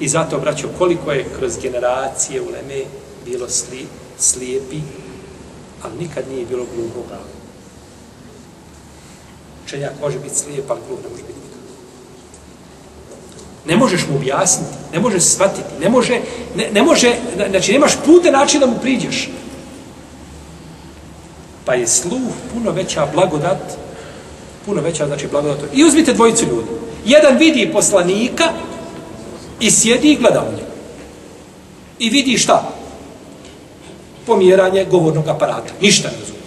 I zato, braćo, koliko je kroz generacije u Leme bilo sli, slijepi, ali nikad nije bilo gluhoga. Učenjak može biti slijep, ali glup ne može biti nikad. Ne možeš mu objasniti, ne možeš shvatiti, ne može, ne, ne može, znači nemaš puta načina da mu priđeš. Pa je sluh puno veća blagodat, puno veća znači blagodat. I uzmite dvojicu ljudi. Jedan vidi poslanika i sjedi i gleda u njega. I vidi šta? Pomjeranje govornog aparata. Ništa ne razumije.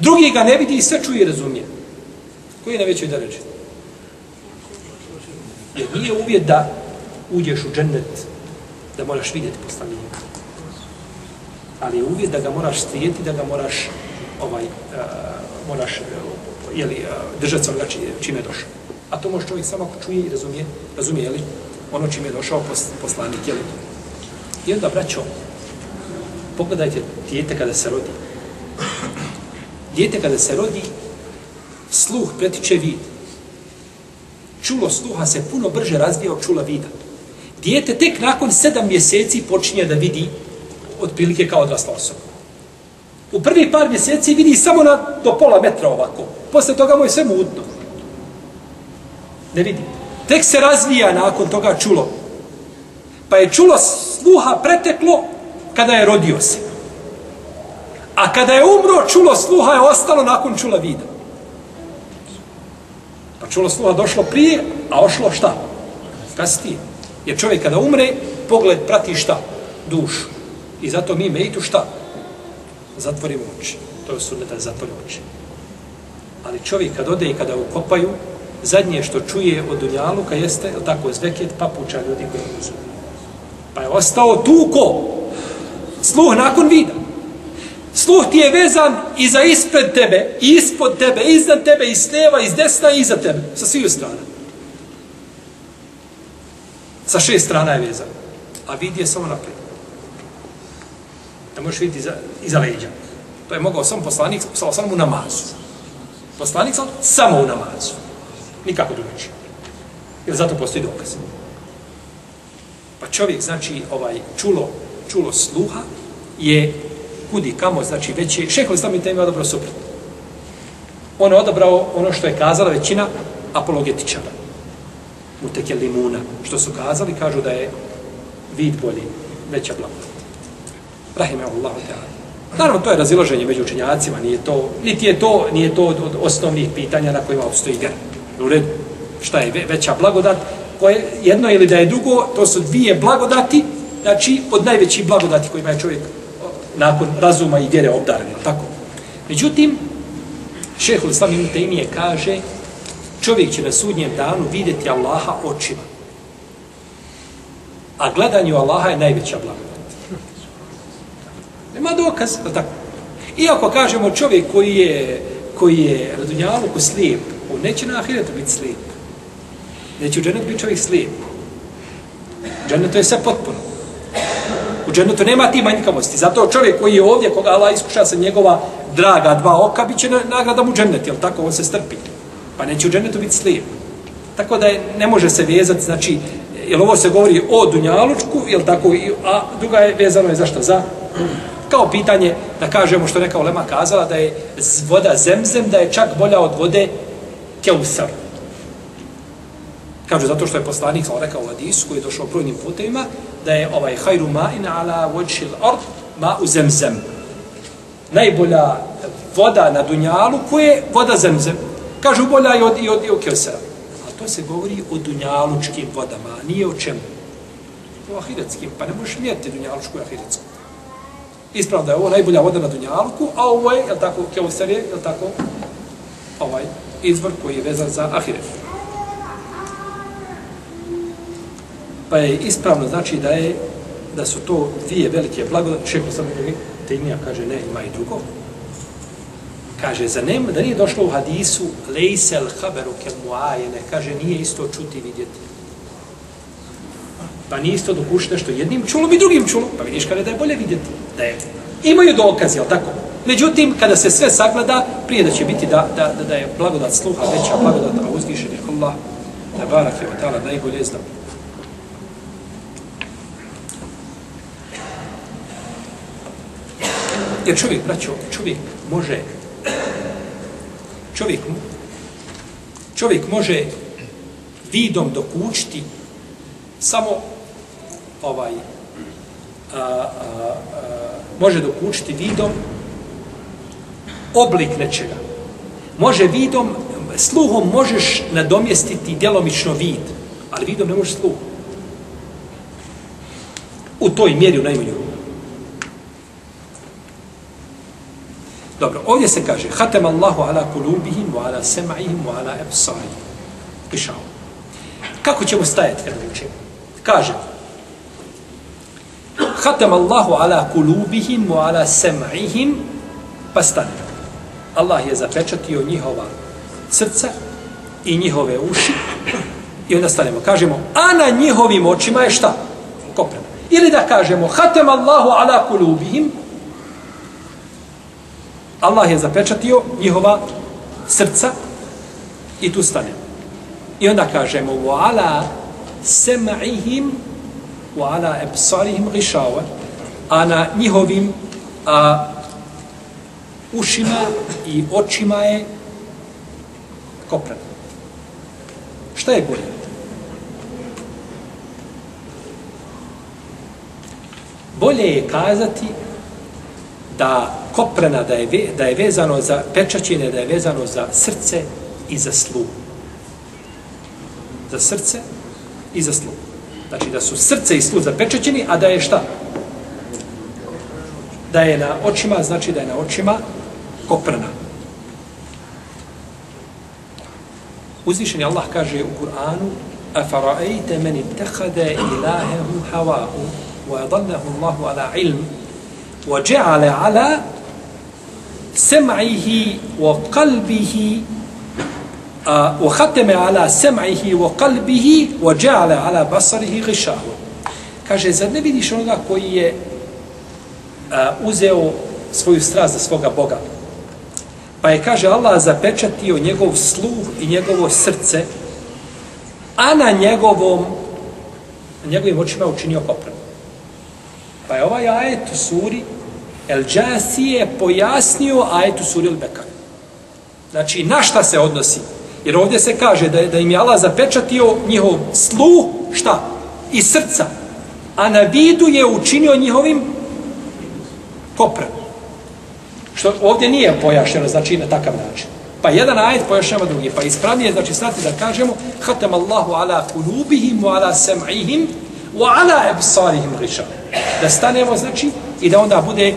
Drugi ga ne vidi i sve čuje i razumije. Koji je na da reći? Jer nije uvjet da uđeš u džennet da moraš vidjeti poslanika. Ali je uvjet da ga moraš strijeti, da ga moraš ovaj, uh, moraš uh, jeli, e, uh, držati se onoga čime je došao. A to može čovjek samo ako čuje i razumije, razumije, jeli, ono čime je došao poslanik, jeli. I onda, braćo, pogledajte dijete kada se rodi. Dijete kada se rodi, sluh pretiče vid. Čulo sluha se puno brže razvija od čula vida. Dijete tek nakon sedam mjeseci počinje da vidi otprilike kao odrasla osoba. U prvi par mjeseci vidi samo na, do pola metra ovako. Posle toga mu je sve mutno. Ne vidi. Tek se razvija nakon toga čulo. Pa je čulo sluha preteklo kada je rodio se. A kada je umro, čulo sluha je ostalo nakon čula vida. Pa čulo sluha došlo prije, a ošlo šta? Kasnije. Jer čovjek kada umre, pogled prati šta? Dušu. I zato mi mejtu šta? Zatvorimo oči. To je sunnet da zatvori oči. Ali čovjek kad ode i kada ukopaju, zadnje što čuje od Dunjaluka jeste, tako, zveket papuča ljudi koji uzme. Pa je ostao tu ko? Sluh nakon vida. Sluh ti je vezan i za ispred tebe, i ispod tebe, i iznad tebe, i s leva, i s desna, i iza tebe. Sa sviju strana. Sa šest strana je vezan. A vidi je samo naprijed. Ne možeš vidjeti iza, iza leđa. To je mogao sam poslanik, poslao samo u namazu. Poslanik sam samo u namazu. Nikako drugačije. Jer zato postoji dokaz. Pa čovjek, znači, ovaj čulo, čulo sluha je kudi kamo, znači veće, šehol islam i temi odabrao suprotno. On je odabrao ono što je kazala većina apologetičara. U teke limuna. Što su kazali, kažu da je vid bolji, veća blagodat. Rahime Allahu Naravno, to je raziloženje među učenjacima, nije to, niti je to, nije to od, od osnovnih pitanja na kojima obstoji vjera. U redu, šta je veća blagodat? Koje, jedno ili da je drugo, to su dvije blagodati, znači od najvećih blagodati kojima je čovjek nakon razuma i vjere obdaren, tako? Međutim, šehol Islam ibn Taymije kaže, čovjek će na sudnjem danu vidjeti Allaha očima. A gledanju Allaha je najveća blagodat. Nema dokaz, tako? Iako kažemo čovjek koji je, koji je na dunjalu ko slijep, on neće na ahiretu biti slijep. Neće u dženetu biti čovjek slijep. Dženet to je sve potpuno. U džennetu nema ti manjkavosti. Zato čovjek koji je ovdje, koga Allah iskuša sa njegova draga dva oka, bit će nagrada mu džennet, jel tako? On se strpi. Pa neće u džennetu biti slijep. Tako da je, ne može se vezati, znači, jel ovo se govori o Dunjalučku, jel tako, a druga je vezano je zašto? Za kao pitanje, da kažemo što neka Olema kazala, da je voda zemzem, da je čak bolja od vode keusar. Kažu zato što je poslanik, sam rekao u Hadisu, koji je došao brojnim putevima, da je ovaj hajru ma'in ala vođil ord ma u zemzem. Najbolja voda na Dunjalu, koja je voda zemzem. Kažu bolja i od, i od, i od kjosera. A to se govori o dunjalučkim vodama, nije o čemu. O ahiretskim, pa ne možeš mjeriti dunjalučku i ahiretsku. Ispravno da je ovo najbolja voda na Dunjalku, a ovo je, jel tako, Keusar je, jel tako, ovaj izvor koji je vezan za Ahiret. Pa je ispravno, znači da je, da su to dvije velike blagodati, šeho sam drugi, Tejmija kaže, ne, ima i drugo. Kaže, za nema, da nije došlo u hadisu, lejsel haberu ke muajene, kaže, nije isto čuti i vidjeti. Pa nije isto dokušiti nešto jednim čulom i drugim čulom. Pa vidiš kada da je bolje vidjeti. Da je. Imaju dokaz, jel tako? Međutim, kada se sve sagleda, prije da će biti da, da, da, da je blagodat sluha veća, blagodat a uzvišen je Allah, da barak je tala najbolje zna. Jer čovjek, braćo, čovjek može čovjek čovjek može vidom dokučiti samo ovaj a, a, a, može dokučiti vidom oblik nečega. Može vidom, sluhom možeš nadomjestiti djelomično vid, ali vidom ne možeš sluh. U toj mjeri, u najmanju ruku. Dobro, ovdje se kaže Hatem Allahu ala kulubihim, wa ala sema'ihim, wa ala ebsarihim. Pišao. Kako ćemo stajati kada učimo? Kaže, Hatem Allahu ala kulubihim wa ala sem'ihim, pa stane. Allah je zapečatio njihova srca i njihove uši i onda stanemo. Kažemo, a na njihovim očima je šta? Koprena. Ili da kažemo, Hatem Allahu ala kulubihim, Allah je zapečatio njihova srca i tu stane. I onda kažemo, wa ala sem'ihim wa ala absarihim ghišava, a na njihovim a, ušima i očima je kopran. Šta je gore? Bolje je kazati da koprena, da je, da je vezano za pečaćine, da je vezano za srce i za sluh. Za srce i za sluh. Znači da su srce i sluh zapečećeni, a da je šta? Da je na očima, znači da je na očima koprna. Uzvišeni Allah kaže u Kur'anu أَفَرَأَيْتَ مَنِ اتَّخَذَ إِلَهَهُ هَوَاهُ وَيَضَلَّهُ اللَّهُ عَلَى عِلْمٍ وَجَعَلَ عَلَى سَمْعِهِ وَقَلْبِهِ وختم على سمعه وقلبه وجعل على بصره غشاوة kaže zar ne vidiš onoga koji je uh, uzeo svoju strast za svoga Boga pa je kaže Allah zapečatio njegov sluh i njegovo srce a na njegovom na njegovim očima učinio koprenu pa je ovaj ajet u suri El Džasije pojasnio ajetu suri El Bekar znači na šta se odnosi Jer ovdje se kaže da, da im je Allah zapečatio njihov sluh, šta? I srca. A na vidu je učinio njihovim kopran. Što ovdje nije pojašnjeno, znači na takav način. Pa jedan ajet pojašnjava drugi. Pa ispravnije, znači stati da kažemo Hatem Allahu ala kulubihim wa ala sem'ihim wa ala ebsarihim riša. Da stanemo, znači, i da onda bude e,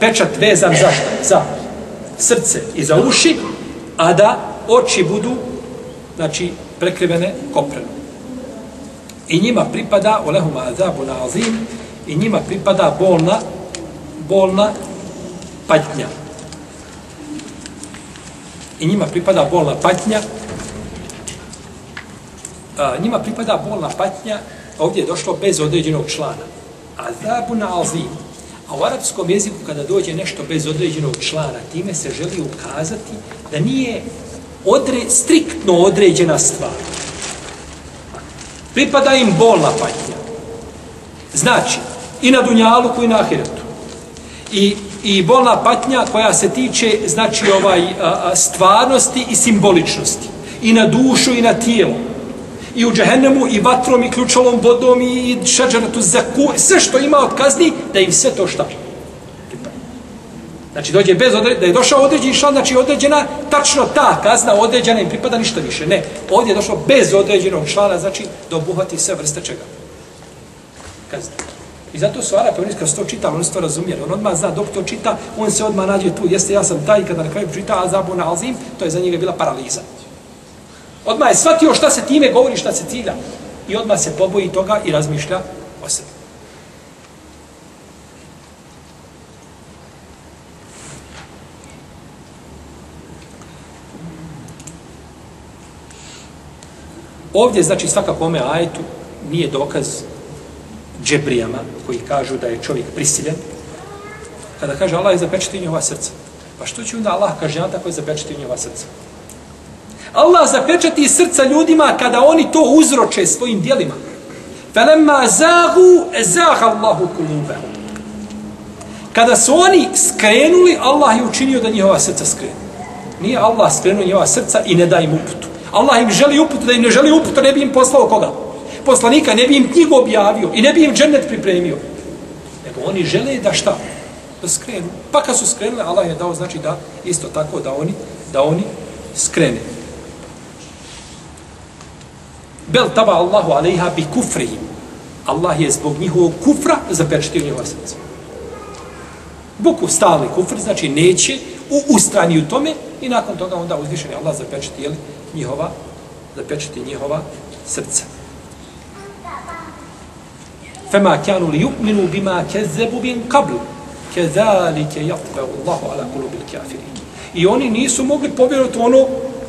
pečat vezan za Za srce i za uši, a da oči budu znači prekrivene koprenom. I njima pripada olehuma azabu na azim i njima pripada bolna bolna patnja. I njima pripada bolna patnja a, njima pripada bolna patnja, ovdje je došlo bez određenog člana. Azabun azim. A u arapskom jeziku kada dođe nešto bez određenog člana, time se želi ukazati da nije odre, striktno određena stvar. Pripada im bolna patnja. Znači, i na Dunjaluku i na Ahiretu. I, I bolna patnja koja se tiče, znači, ovaj a, a, stvarnosti i simboličnosti. I na dušu i na tijelo. I u džehennemu, i vatrom, i ključalom vodom, i šađaratu zaku, sve što ima od kazni, da im sve to šta? Znači, dođe bez određena, da je došao određeni šlan, znači određena, tačno ta kazna određena im pripada ništa više. Ne, ovdje je došao bez određenog člana, znači da obuhvati sve vrste čega. Kazna. I zato su Arape, oni kad su to čita, oni su to razumijeli. On odmah zna, dok to čita, on se odmah nađe tu. Jeste, ja sam taj, kada na kraju čita Azabu na Alzim, to je za njega bila paraliza. Odmah je shvatio šta se time govori, šta se cilja. I odmah se poboji toga i razmišlja o sebi. Ovdje, znači, svakako ome ajetu nije dokaz džebrijama koji kažu da je čovjek prisiljen. Kada kaže Allah je zapečetio njihova srca. Pa što će onda Allah kaže ja tako je zapečetio njihova srca? Allah zapečati srca ljudima kada oni to uzroče svojim dijelima. Felemma zagu zaga Allahu kulubehum. Kada su oni skrenuli, Allah je učinio da njihova srca skrenu. Nije Allah skrenuo njihova srca i ne da im uputu. Allah im želi uputu, da im ne želi uputu, ne bi im poslao koga? Poslanika, ne bi im knjigu objavio i ne bi im džennet pripremio. Nego oni žele da šta? Da skrenu. Pa kad su skrenuli, Allah je dao znači da isto tako da oni da oni skrene. Bel taba Allahu alejha bi kufrihim. Allah je zbog njihovog kufra zapečetio njihova srca. Buku stali kufr, znači neće u ustrani u tome i nakon toga onda uzvišeni Allah zapečeti jeli, njihova, zapečeti njihova srca. Fema kanu li yu'minu bima kezebu bin kablu. kezalike jatbeu Allahu ala kulubil kafirin. I oni nisu mogli povjerovati ono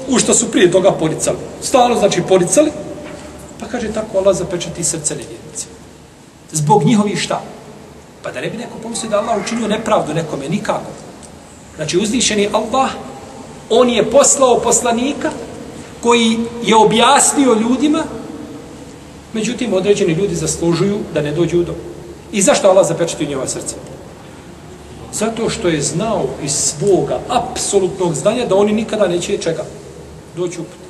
u što su prije toga poricali. Stalo znači poricali, pa kaže tako Allah zapečati srce nevjernicima. Zbog njihovih šta? Pa da ne bi neko pomislio da Allah učinio nepravdu nekome, nikako. Znači uzvišeni Allah, on je poslao poslanika koji je objasnio ljudima, međutim određeni ljudi zaslužuju da ne dođu do. I zašto Allah zapečetio njeva srce? Zato što je znao iz svoga apsolutnog znanja da oni nikada neće čega doći uput.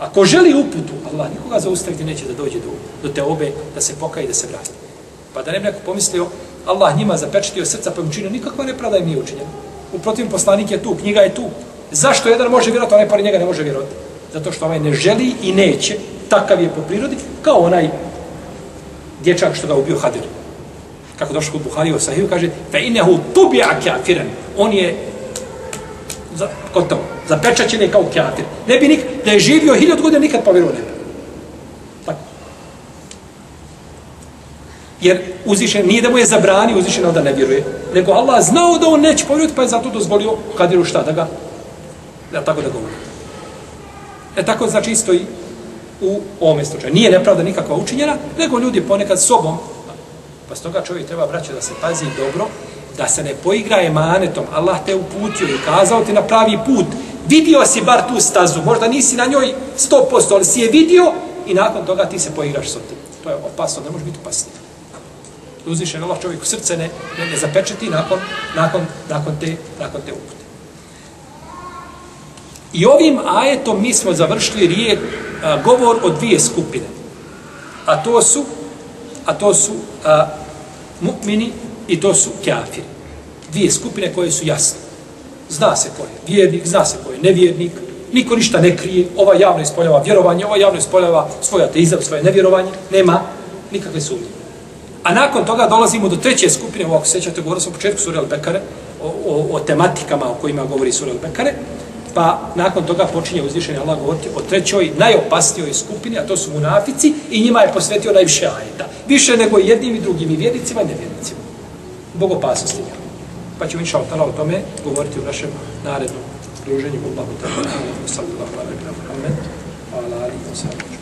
Ako želi uputu, Allah nikoga zaustaviti neće da dođe do, do te obe, da se pokaje i da se vrati. Pa da ne bi neko pomislio, Allah njima zapečetio srca pa im učinio, nikakva nepravda im nije učinjena. U protiv poslanik je tu, knjiga je tu. Zašto jedan može vjerovati, onaj par njega ne može vjerovati? Zato što ovaj ne želi i neće, takav je po prirodi, kao onaj dječak što ga ubio Hadir. Kako došlo kod Buhari o Sahiju, kaže, fe inehu tubija kafiran. On je za, gotovo, zapečaćen je kao kjatir. Ne bi nik, da je živio hiljad godina, nikad povjerovao ne bi. Tako. Jer uzvišen, nije da mu je zabrani uzvišeno da ne vjeruje, nego Allah znao da on neće povjerovati, pa je zato dozvolio Kadiru šta da ga, da tako da govori. E tako znači isto i u ovome slučaju. Nije nepravda nikakva učinjena, nego ljudi ponekad sobom, pa s toga čovjek treba vraćati da se pazi dobro, da se ne poigra emanetom. Allah te uputio i kazao ti na pravi put. Vidio si bar tu stazu, možda nisi na njoj 100%, ali si je vidio i nakon toga ti se poigraš s tim. To je opasno, ne može biti opasnije. Uzvišen Allah čovjek u srce ne, ne, ne zapečeti nakon, nakon, nakon, te, nakon te upute. I ovim ajetom mi smo završili rijek, a, govor o dvije skupine. A to su a to su a, mu'mini i to su kafiri. Dvije skupine koje su jasne. Zna se ko je vjernik, zna se ko je nevjernik, niko ništa ne krije, ova javno ispoljava vjerovanje, ova javno ispoljava svoj ateizam, svoje nevjerovanje, nema nikakve sumnje. A nakon toga dolazimo do treće skupine, ovako sećate, govorio sam u početku Sura Al-Bekare, o, o, o tematikama o kojima govori Sura Al-Bekare, pa nakon toga počinje uzvišenje Allah govoriti o trećoj, najopasnijoj skupini, a to su munafici, i njima je posvetio najviše ajeta. Više nego jednim i drugim, i vjernicima i nevjernicima. Bog opasnosti njega. Pa ćemo inša Allah o tome govoriti u našem narednom druženju. Allahu ta'ala, sallallahu alaihi wa sallam, wa ala alihi wa sallam.